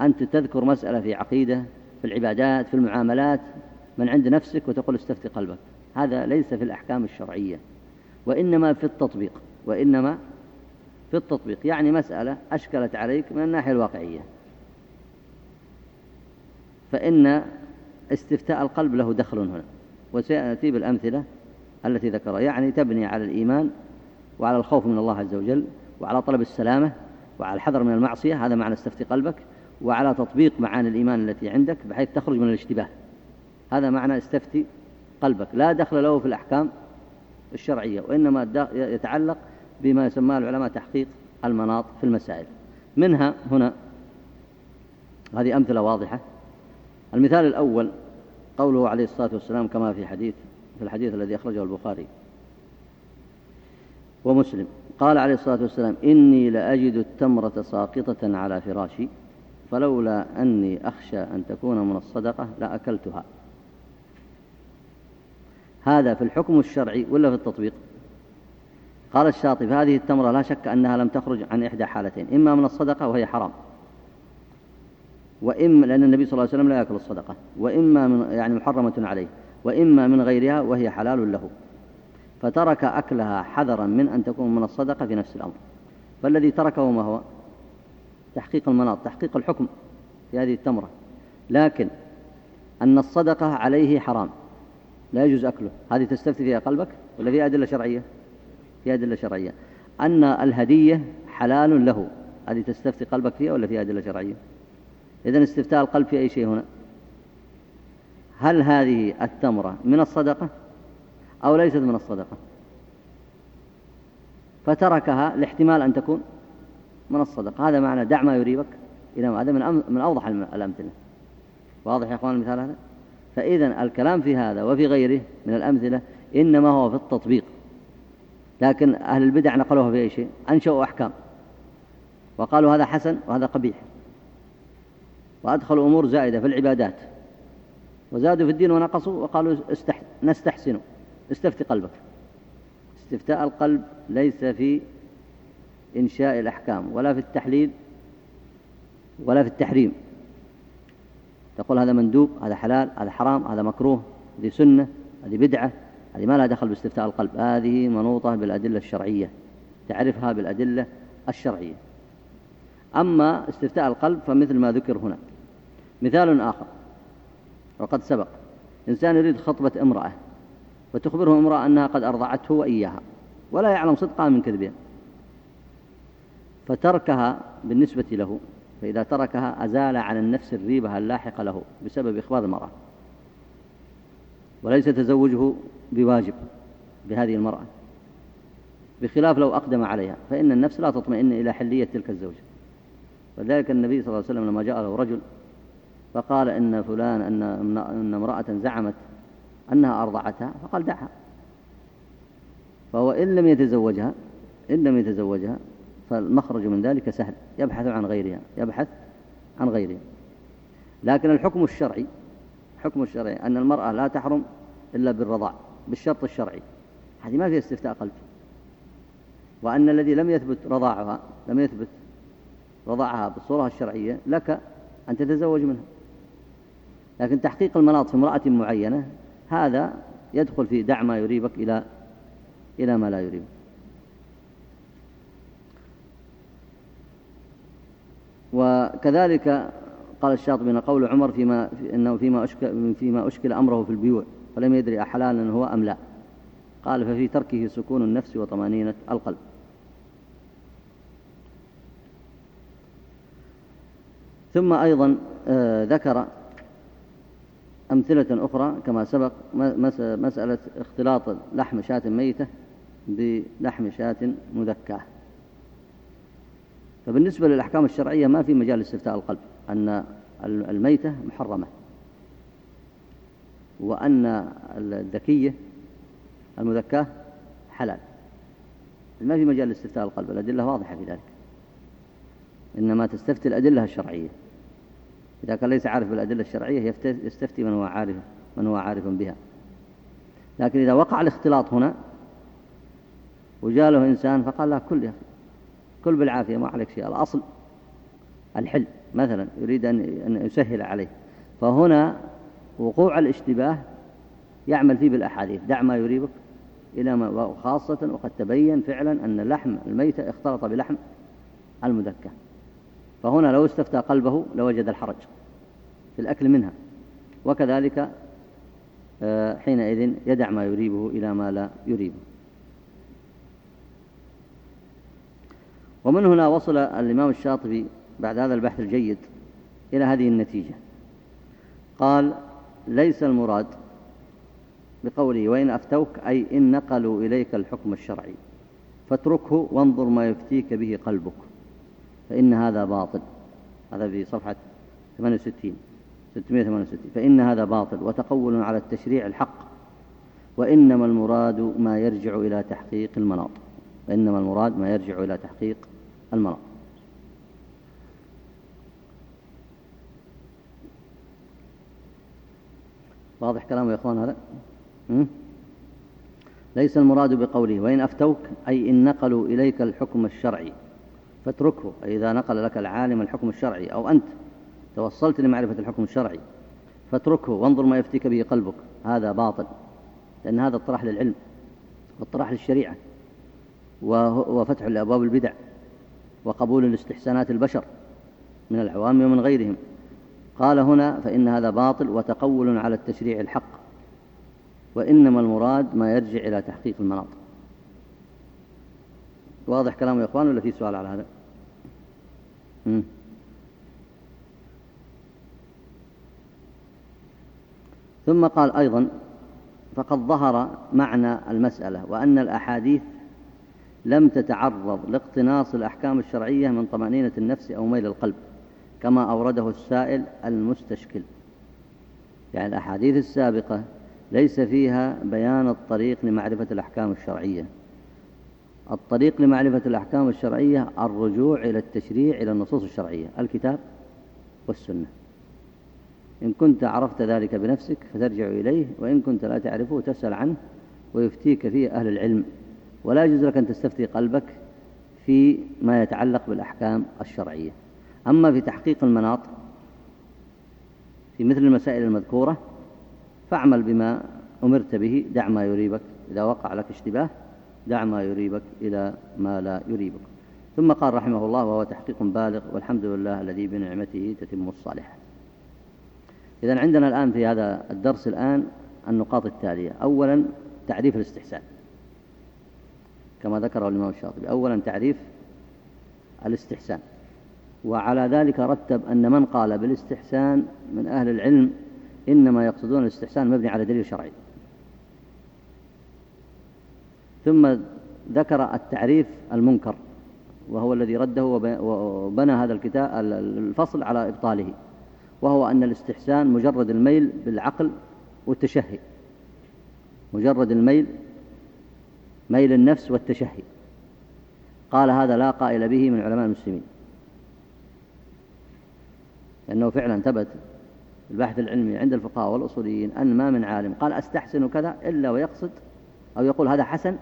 أنت تذكر مسألة في عقيدة في العبادات في المعاملات من عند نفسك وتقول استفتي قلبك. هذا ليس في الأحكام الشرعية وإنما في التطبيق وإنما في التطبيق يعني مسألة أشكلت عليك من الناحية الواقعية. فإن استفتاء القلب له دخل هنا وسيأتي بالأمثلة التي ذكرها. يعني تبني على الإيمان وعلى الخوف من الله عز وجل وعلى طلب السلامة وعلى الحذر من المعصية هذا معنى استفتي قلبك وعلى تطبيق معاني الإيمان التي عندك بحيث تخرج من الاشتباه. هذا معنى استفتي قلبك. لا دخل له في الأحكام الشرعية وإنما يتعلق بما يسمى العلماء تحقيق المناط في المسائل. منها هنا هذه أمثلة واضحة. المثال الأول قوله عليه الصلاة والسلام كما في حديث في الحديث الذي أخرجه البخاري ومسلم. قال عليه الصلاة والسلام إني لأجد التمرة ساقطة على فراشي فلولا أني أخشى أن تكون من الصدقة لأكلتها. هذا في الحكم الشرعي ولا في التطبيق؟ قال الشاطبي هذه التمرة لا شك أنها لم تخرج عن إحدى حالتين إما من الصدقة وهي حرام وإما لأن النبي صلى الله عليه وسلم لا يأكل الصدقة وإما من يعني محرمة عليه وإما من غيرها وهي حلال له. فترك أكلها حذرا من أن تكون من الصدقة في نفس الأمر. فالذي تركه ما هو؟ تحقيق المناط تحقيق الحكم في هذه التمرة. لكن أن الصدقة عليه حرام لا يجوز أكله. هذه تستفتي فيها قلبك ولا فيها أدلة شرعية؟ فيها أدلة شرعية. أن الهدية حلال له. هذه تستفتي قلبك فيها ولا فيها أدلة شرعية؟ إذن استفتاء القلب في أي شيء هنا؟ هل هذه التمرة من الصدقة أو ليست من الصدقة؟ فتركها لاحتمال أن تكون من الصدقة. هذا معنى دع ما يريبك إلى هذا من من أوضح الأمثلة. واضح يا أخوان المثال هذا؟ فإذا الكلام في هذا وفي غيره من الأمثلة إنما هو في التطبيق. لكن أهل البدع نقلوها في أي شيء أنشأوا أحكام. وقالوا هذا حسن وهذا قبيح. وأدخلوا أمور زائدة في العبادات. وزادوا في الدين ونقصوا وقالوا استح... نستحسن. استفتي قلبك. استفتاء القلب ليس في إنشاء الأحكام ولا في التحليل ولا في التحريم. تقول هذا مندوب هذا حلال هذا حرام هذا مكروه هذه سنة هذه بدعة. هذه ما لها دخل باستفتاء القلب. هذه منوطة بالأدلة الشرعية تعرفها بالأدلة الشرعية. أما استفتاء القلب فمثل ما ذكر هنا. مثال آخر. وقد سبق. إنسان يريد خطبة امرأة وتخبره امرأة أنها قد أرضعته وإياها ولا يعلم صدقها من كذبها. فتركها بالنسبة له فإذا تركها أزال عن النفس الريبة اللاحقة له بسبب إخبار المرأة. وليس تزوجه بواجب بهذه المرأة بخلاف لو أقدم عليها فإن النفس لا تطمئن إلى حلية تلك الزوجة. فذلك النبي صلى الله عليه وسلم لما جاء له رجل فقال إن فلان أن امرأة زعمت أنها أرضعتها فقال دعها. فهو إن لم يتزوجها إن لم يتزوجها فالمخرج من ذلك سهل يبحث عن غيرها يبحث عن غيرها. لكن الحكم الشرعي حكم الشرعي أن المرأة لا تحرم إلا بالرضاع بالشرط الشرعي. هذه ما فيها استفتاء قلب وأن الذي لم يثبت رضاعها لم يثبت رضاعها بالصورة الشرعية لك أن تتزوج منها. لكن تحقيق المناط في امرأة معينة هذا يدخل في دع ما يريبك إلى إلى ما لا يريبك. وكذلك قال الشاطبي أن قول عمر فيما إنه فيما أشكل, فيما أشكل أمره في البيوع فلم يدري أحلالا هو أم لا. قال ففي تركه سكون النفس وطمأنينة القلب. ثم أيضا آه، ذكر أمثلة أخرى كما سبق مسألة اختلاط لحم شاة ميتة بلحم شاة مذكاة. فبالنسبة للأحكام الشرعية ما في مجال استفتاء القلب. أن الميتة محرمة. وأن الذكية المذكاة حلال. ما في مجال استفتاء القلب الأدلة واضحة في ذلك. إنما تستفتي الأدلة الشرعية. إذا كان ليس عارف بالأدلة الشرعية يستفتي من هو عارف من هو عارف بها. لكن إذا وقع الاختلاط هنا وجاء له إنسان فقال لا كل يا أخي كل بالعافية ما عليك شيء. الأصل الحل. مثلا يريد أن يسهل عليه. فهنا وقوع الاشتباه يعمل فيه بالأحاديث. دع ما يريبك إلى ما خاصة وقد تبين فعلا أن لحم الميتة اختلط بلحم المذكى. فهنا لو استفتى قلبه لوجد الحرج في الأكل منها. وكذلك آه، حينئذ يدع ما يريبه إلى ما لا يريبه. ومن هنا وصل الإمام الشاطبي بعد هذا البحث الجيد إلى هذه النتيجة. قال ليس المراد بقوله وإن أفتوك أي إن نقلوا إليك الحكم الشرعي. فاتركه وانظر ما يفتيك به قلبك فإن هذا باطل. هذا في صفحة 68 668 فإن هذا باطل وتقول على التشريع الحق. وإنما المراد ما يرجع إلى تحقيق المناط. وإنما المراد ما يرجع إلى تحقيق المناط. واضح كلامه يا أخوان هذا؟ ليس المراد بقوله وإن أفتوك أي إن نقلوا إليك الحكم الشرعي. فاتركه أي إذا نقل لك العالم الحكم الشرعي أو أنت توصلت لمعرفة الحكم الشرعي فاتركه وانظر ما يفتيك به قلبك. هذا باطل لأن هذا اطرح للعلم واطرح للشريعة وفتح لأبواب البدع وقبول الاستحسانات البشر من العوام ومن غيرهم. قال هنا فإن هذا باطل وتقول على التشريع الحق وإنما المراد ما يرجع إلى تحقيق المناط واضح كلام يا إخوان ولا في سؤال على هذا. ثم قال أيضا فقد ظهر معنى المسألة وأن الأحاديث لم تتعرض لاقتناص الأحكام الشرعية من طمأنينة النفس أو ميل القلب. كما أورده السائل المستشكل. يعني الأحاديث السابقة ليس فيها بيان الطريق لمعرفة الأحكام الشرعية. الطريق لمعرفة الأحكام الشرعية الرجوع إلى التشريع إلى النصوص الشرعية الكتاب والسنة. إن كنت عرفت ذلك بنفسك فترجع إليه وإن كنت لا تعرفه تسأل عنه ويفتيك فيه أهل العلم. ولا يجوز لك أن تستفتي قلبك في ما يتعلق بالأحكام الشرعية. أما في تحقيق المناط في مثل المسائل المذكورة فاعمل بما أمرت به دع ما يريبك إذا وقع لك اشتباه دع ما يريبك إلى ما لا يريبك. ثم قال رحمه الله وهو تحقيق بالغ والحمد لله الذي بنعمته تتم الصالحات. إذن عندنا الآن في هذا الدرس الآن النقاط التالية. أولا تعريف الاستحسان. كما ذكره الإمام الشاطبي أولا تعريف الاستحسان. وعلى ذلك رتب أن من قال بالاستحسان من أهل العلم إنما يقصدون الاستحسان مبني على دليل شرعي. ثم ذكر التعريف المنكر وهو الذي رده وبنى هذا الكتاب الفصل على إبطاله وهو أن الاستحسان مجرد الميل بالعقل والتشهي. مجرد الميل ميل النفس والتشهي. قال هذا لا قائل به من علماء المسلمين. لأنه فعلا ثبت البحث العلمي عند الفقهاء والأصوليين أن ما من عالم قال أستحسن كذا إلا ويقصد أو يقول هذا حسن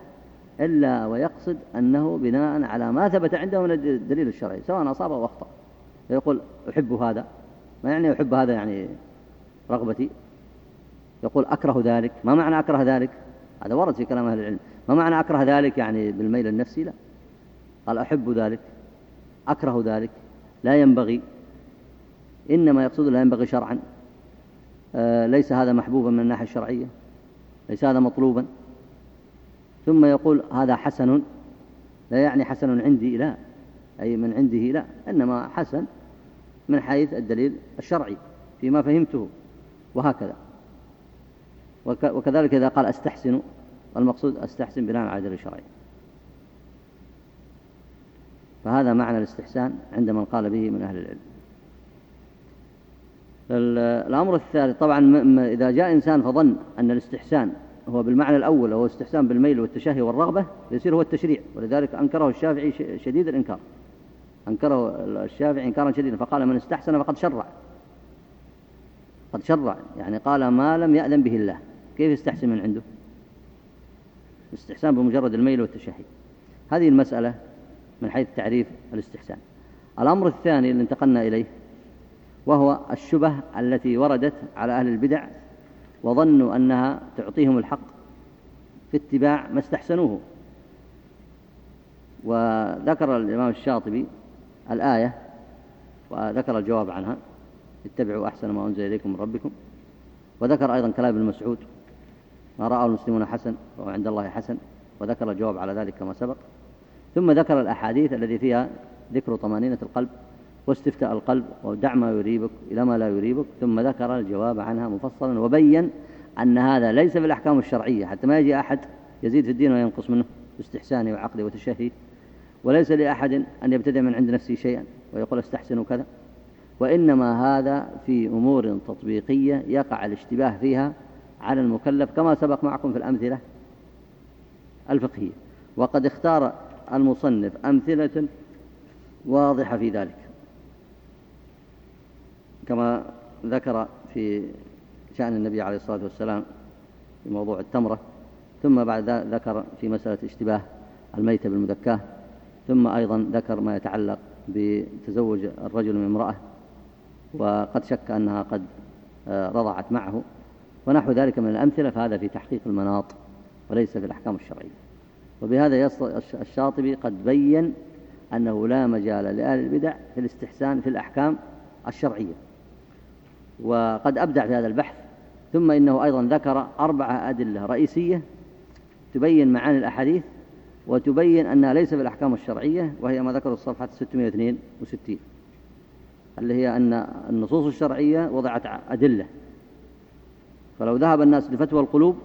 إلا ويقصد أنه بناء على ما ثبت عنده من الدليل الشرعي سواء أصاب أو أخطأ. فيقول أحب هذا ما يعني أحب هذا يعني رغبتي؟ يقول أكره ذلك ما معنى أكره ذلك؟ هذا ورد في كلام أهل العلم ما معنى أكره ذلك يعني بالميل النفسي؟ لا. قال أحب ذلك أكره ذلك لا ينبغي إنما يقصد لا ينبغي شرعا. آه ليس هذا محبوبا من الناحية الشرعية. ليس هذا مطلوبا. ثم يقول هذا حسن. لا يعني حسن عندي لا. أي من عنده لا. إنما حسن من حيث الدليل الشرعي فيما فهمته. وهكذا. وكذلك إذا قال أستحسن المقصود أستحسن بناء على الدليل الشرعي فهذا معنى الاستحسان عند من قال به من أهل العلم. الأمر الثالث طبعا إذا جاء إنسان فظن أن الاستحسان هو بالمعنى الأول هو استحسان بالميل والتشهي والرغبة يصير هو التشريع. ولذلك أنكره الشافعي شديد الإنكار. أنكره الشافعي إنكارا شديدا فقال من استحسن فقد شرع. قد شرع يعني قال ما لم يأذن به الله. كيف يستحسن من عنده؟ الاستحسان بمجرد الميل والتشهي. هذه المسألة من حيث تعريف الاستحسان. الأمر الثاني اللي انتقلنا إليه وهو الشبه التي وردت على أهل البدع وظنوا أنها تعطيهم الحق في اتباع ما استحسنوه. وذكر الإمام الشاطبي الآية وذكر الجواب عنها. اتبعوا أحسن ما أنزل إليكم من ربكم. وذكر أيضا كلام ابن مسعود ما رأى المسلمون حسن وهو عند الله حسن. وذكر الجواب على ذلك كما سبق. ثم ذكر الأحاديث الذي فيها ذكر طمأنينة القلب. واستفتاء القلب ودع ما يريبك إلى ما لا يريبك. ثم ذكر الجواب عنها مفصلا وبين أن هذا ليس في الأحكام الشرعية حتى ما يجي أحد يزيد في الدين وينقص منه باستحسانه وعقله وتشهيه وليس لأحد أن يبتدع من عند نفسه شيئا ويقول أستحسن كذا. وإنما هذا في أمور تطبيقية يقع الاشتباه فيها على المكلف كما سبق معكم في الأمثلة الفقهية. وقد اختار المصنف أمثلة واضحة في ذلك. كما ذكر في شأن النبي عليه الصلاة والسلام في موضوع التمرة ثم بعد ذكر في مسألة اشتباه الميتة بالمذكاة ثم أيضا ذكر ما يتعلق بتزوج الرجل من امرأة وقد شك أنها قد آه، رضعت معه ونحو ذلك من الأمثلة فهذا في تحقيق المناط وليس في الأحكام الشرعية. وبهذا الشاطبي قد بين أنه لا مجال لأهل البدع في الاستحسان في الأحكام الشرعية. وقد أبدع في هذا البحث. ثم إنه أيضا ذكر أربعة أدلة رئيسية تبين معاني الأحاديث وتبين أنها ليس في الأحكام الشرعية وهي ما ذكر الصفحة 662 اللي هي أن النصوص الشرعية وضعت أدلة. فلو ذهب الناس لفتوى القلوب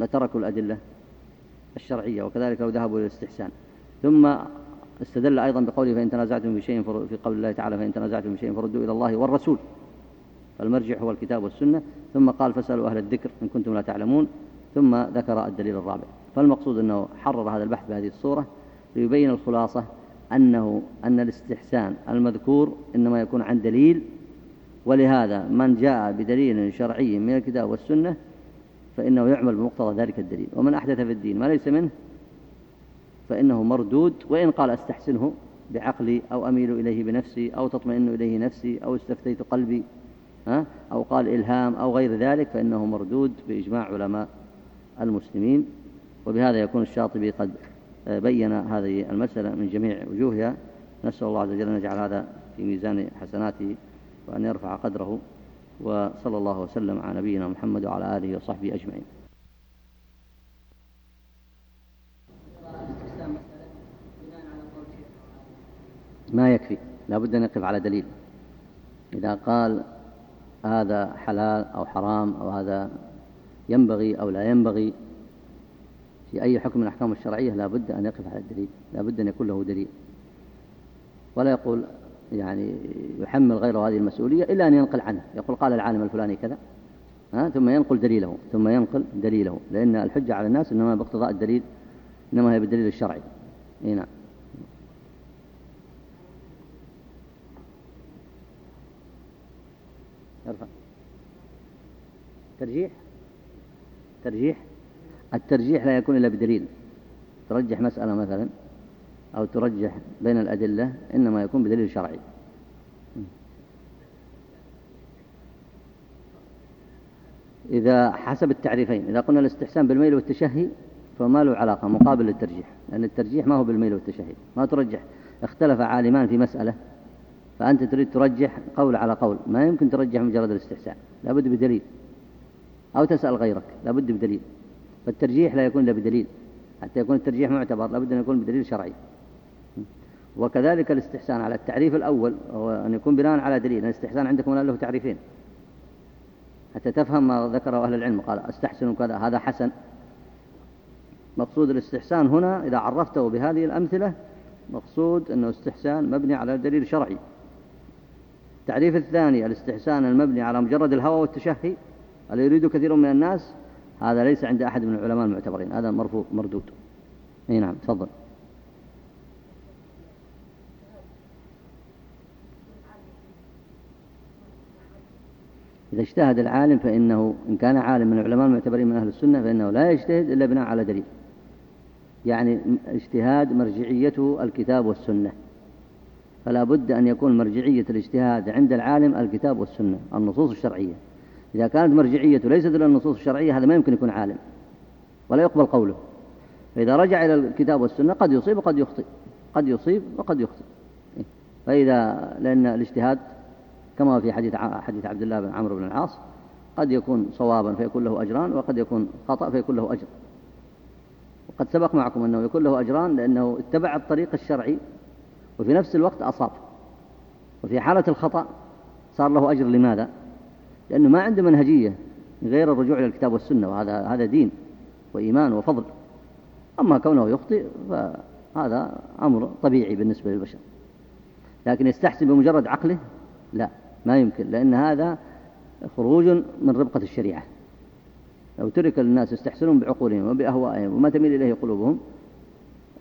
لتركوا الأدلة الشرعية وكذلك لو ذهبوا للاستحسان ثم استدل أيضا بقوله فإن تنازعتم في شيء في قول الله تعالى فإن تنازعتم في شيء فردوا إلى الله والرسول. فالمرجع هو الكتاب والسنة. ثم قال فاسألوا أهل الذكر إن كنتم لا تعلمون. ثم ذكر الدليل الرابع. فالمقصود أنه حرر هذا البحث بهذه الصورة ليبين الخلاصة أنه أن الاستحسان المذكور إنما يكون عن دليل. ولهذا من جاء بدليل شرعي من الكتاب والسنة فإنه يعمل بمقتضى ذلك الدليل. ومن أحدث في الدين ما ليس منه فإنه مردود. وإن قال أستحسنه بعقلي أو أميل إليه بنفسي أو تطمئن إليه نفسي أو استفتيت قلبي أو قال إلهام أو غير ذلك فإنه مردود بإجماع علماء المسلمين وبهذا يكون الشاطبي قد بين هذه المسألة من جميع وجوهها. نسأل الله عز وجل أن يجعل هذا في ميزان حسناته وأن يرفع قدره وصلى الله وسلم على نبينا محمد وعلى آله وصحبه أجمعين. ما يكفي لا بد أن يقف على دليل. إذا قال هذا حلال أو حرام أو هذا ينبغي أو لا ينبغي. في أي حكم من الأحكام الشرعية لا بد أن يقف على الدليل لا بد أن يكون له دليل. ولا يقول يعني يحمل غيره هذه المسؤولية إلا أن ينقل عنه. يقول قال العالم الفلاني كذا ها ثم ينقل دليله ثم ينقل دليله. لأن الحجة على الناس إنما باقتضاء الدليل إنما هي بالدليل الشرعي. إي نعم. ارفع ترجيح؟ ترجيح؟ الترجيح لا يكون إلا بدليل. ترجح مسألة مثلا أو ترجح بين الأدلة إنما يكون بدليل شرعي. إذا حسب التعريفين إذا قلنا الاستحسان بالميل والتشهي فما له علاقة مقابل للترجيح لأن الترجيح ما هو بالميل والتشهي. ما ترجح. اختلف عالمان في مسألة. فأنت تريد ترجح قول على قول. ما يمكن ترجح مجرد الاستحسان. لابد بدليل. أو تسأل غيرك. لابد بدليل. فالترجيح لا يكون إلا بدليل. حتى يكون الترجيح معتبر لابد أن يكون بدليل شرعي. وكذلك الاستحسان على التعريف الأول هو أن يكون بناء على دليل. الاستحسان عندكم الآن له تعريفين. حتى تفهم ما ذكره أهل العلم. قال أستحسن كذا هذا حسن. مقصود الاستحسان هنا إذا عرفته بهذه الأمثلة مقصود أنه استحسان مبني على دليل شرعي. التعريف الثاني الاستحسان المبني على مجرد الهوى والتشهي اللي يريد كثير من الناس؟ هذا ليس عند أحد من العلماء المعتبرين هذا مرفوض مردود. إي نعم تفضل. إذا اجتهد العالم فإنه إن كان عالم من العلماء المعتبرين من أهل السنة فإنه لا يجتهد إلا بناء على دليل. يعني اجتهاد مرجعيته الكتاب والسنة. فلا بد أن يكون مرجعية الاجتهاد عند العالم الكتاب والسنة النصوص الشرعية. إذا كانت مرجعيته ليست إلى النصوص الشرعية هذا ما يمكن يكون عالم ولا يقبل قوله. فإذا رجع إلى الكتاب والسنة قد يصيب وقد يخطئ قد يصيب وقد يخطئ. فإذا لأن الاجتهاد كما في حديث حديث عبد الله بن عمرو بن العاص قد يكون صوابا فيكون له أجران وقد يكون خطأ فيكون له أجر. وقد سبق معكم أنه يكون له أجران لأنه اتبع الطريق الشرعي وفي نفس الوقت أصاب. وفي حالة الخطأ صار له أجر لماذا؟ لأنه ما عنده منهجية غير الرجوع إلى الكتاب والسنة وهذا هذا دين وإيمان وفضل. أما كونه يخطئ فهذا أمر طبيعي بالنسبة للبشر. لكن يستحسن بمجرد عقله؟ لا ما يمكن لأن هذا خروج من ربقة الشريعة. لو ترك الناس يستحسنون بعقولهم وبأهوائهم وما تميل إليه قلوبهم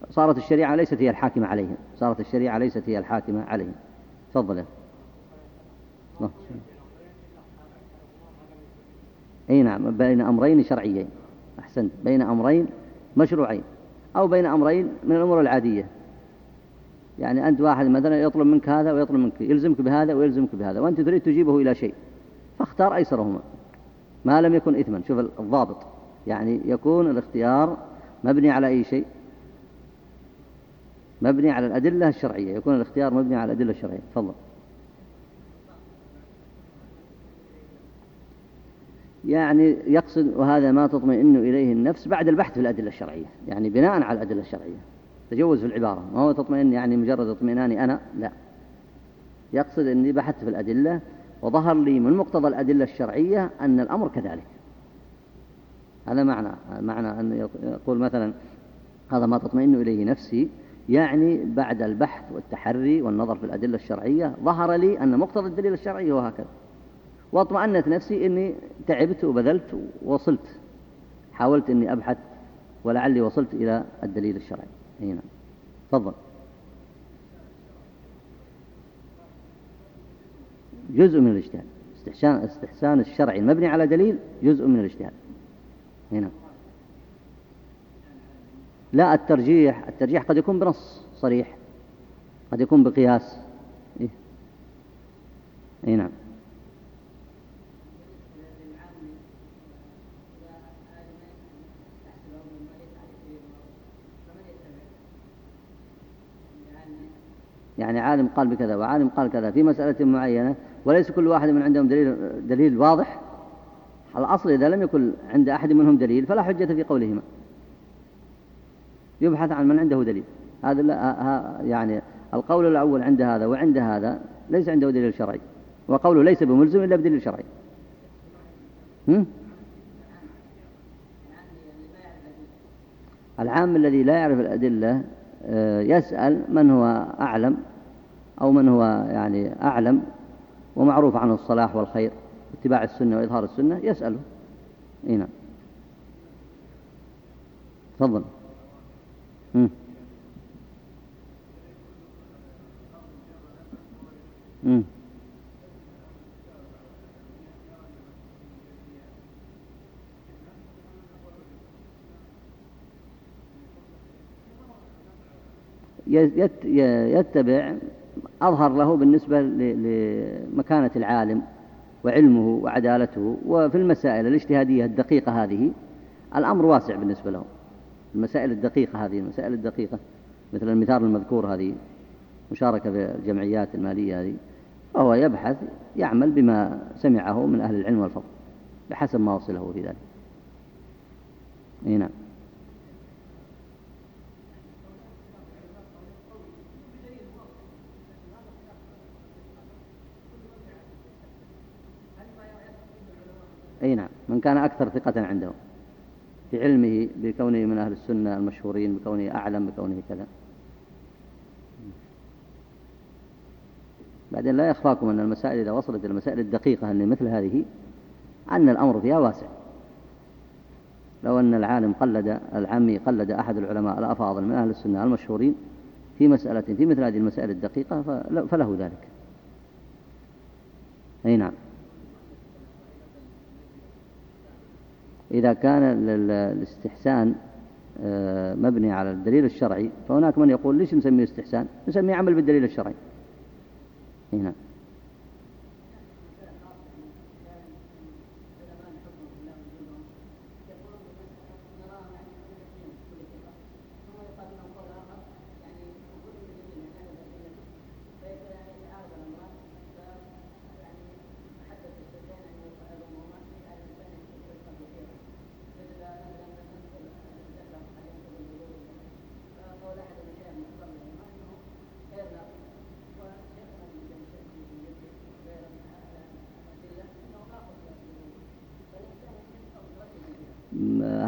صارت الشريعة ليست هي الحاكمة عليهم. صارت الشريعة ليست هي الحاكمة عليهم. تفضل. أي نعم. بين أمرين شرعيين. أحسنت. بين أمرين مشروعين. أو بين أمرين من الأمور العادية. يعني أنت واحد مثلا يطلب منك هذا ويطلب منك يلزمك بهذا ويلزمك بهذا وأنت تريد تجيبه إلى شيء. فاختار أيسرهما. ما لم يكن إثما. شوف الضابط. يعني يكون الاختيار مبني على أي شيء. مبني على الأدلة الشرعية. يكون الاختيار مبني على الأدلة الشرعية. تفضل. يعني يقصد وهذا ما تطمئن إليه النفس بعد البحث في الأدلة الشرعية. يعني بناء على الأدلة الشرعية. تجوز في العبارة. ما هو تطمئن يعني مجرد اطمئناني أنا؟ لا. يقصد أني بحثت في الأدلة وظهر لي من مقتضى الأدلة الشرعية أن الأمر كذلك. هذا معنى معنى أن يقول مثلا هذا ما تطمئن إليه نفسي يعني بعد البحث والتحري والنظر في الأدلة الشرعية ظهر لي أن مقتضى الدليل الشرعي هو هكذا. وأطمأنت نفسي أني تعبت وبذلت ووصلت. حاولت أني أبحث ولعلي وصلت إلى الدليل الشرعي. هنا نعم. تفضل. جزء من الاجتهاد. استحسان الشرعي المبني على دليل جزء من الاجتهاد. هنا. لا الترجيح الترجيح قد يكون بنص صريح قد يكون بقياس. إيه؟ إي نعم. يعني عالم قال بكذا وعالم قال كذا في مسألة معينة وليس كل واحد من عندهم دليل, دليل واضح؟ الأصل إذا لم يكن عند أحد منهم دليل فلا حجة في قولهما. يبحث عن من عنده دليل. هذا يعني القول الأول عند هذا وعند هذا ليس عنده دليل شرعي وقوله ليس بملزم إلا بدليل شرعي. هم؟ العام الذي لا يعرف الأدلة آه، يسأل من هو أعلم أو من هو يعني أعلم ومعروف عنه الصلاح والخير اتباع السنة وإظهار السنة يسأله. إي نعم. تفضل. يتبع أظهر له بالنسبة لمكانة العالم وعلمه وعدالته وفي المسائل الاجتهادية الدقيقة هذه الأمر واسع بالنسبة له المسائل الدقيقة هذه المسائل الدقيقة مثل المثال المذكور هذه مشاركة في الجمعيات المالية هذه فهو يبحث يعمل بما سمعه من أهل العلم والفضل بحسب ما وصله في ذلك. نعم. أي نعم. من كان أكثر ثقة عنده في علمه بكونه من أهل السنة المشهورين بكونه أعلم بكونه كذا. بعدين لا يخفاكم أن المسائل إذا وصلت إلى المسائل الدقيقة اللي مثل هذه أن الأمر فيها واسع. لو أن العالم قلد العامي قلد أحد العلماء الأفاضل من أهل السنة المشهورين في مسألة في مثل هذه المسائل الدقيقة فله ذلك. أي نعم. إذا كان الاستحسان آه، مبني على الدليل الشرعي فهناك من يقول ليش نسميه استحسان؟ نسميه عمل بالدليل الشرعي. هنا.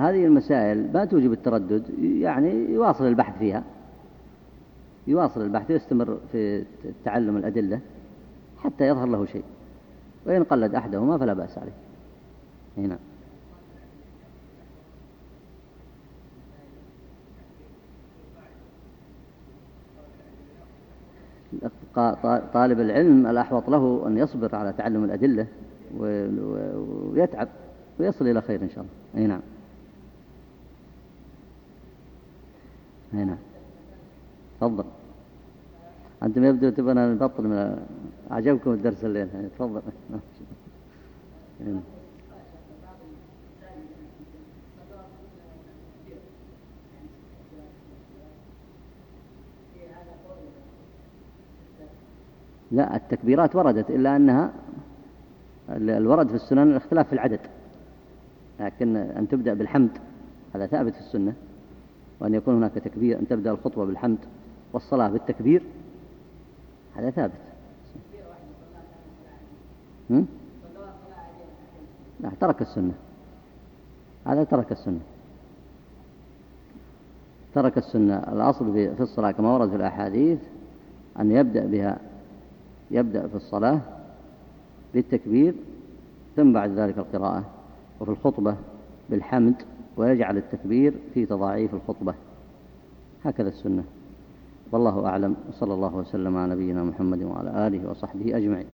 هذه المسائل ما توجب التردد يعني يواصل البحث فيها. يواصل البحث ويستمر في تعلم الأدلة حتى يظهر له شيء. وإن قلد أحدهما فلا بأس عليه. هنا طالب العلم الأحوط له أن يصبر على تعلم الأدلة ويتعب ويصل إلى خير إن شاء الله. أي نعم. أي نعم. تفضل. أنتم يبدو تبغى نبطل من عجبكم الدرس الليل تفضل. لا التكبيرات وردت إلا أنها الورد في السنن الاختلاف في العدد. لكن أن تبدأ بالحمد هذا ثابت في السنة. وأن يكون هناك تكبير أن تبدأ الخطوة بالحمد والصلاة بالتكبير هذا ثابت. لا ترك السنة. هذا ترك السنة. ترك السنة. الأصل في الصلاة كما ورد في الأحاديث أن يبدأ بها يبدأ في الصلاة بالتكبير ثم بعد ذلك القراءة وفي الخطبة بالحمد ويجعل التكبير في تضاعيف الخطبة. هكذا السنة. والله أعلم. وصلى الله وسلم على نبينا محمد وعلى آله وصحبه أجمعين.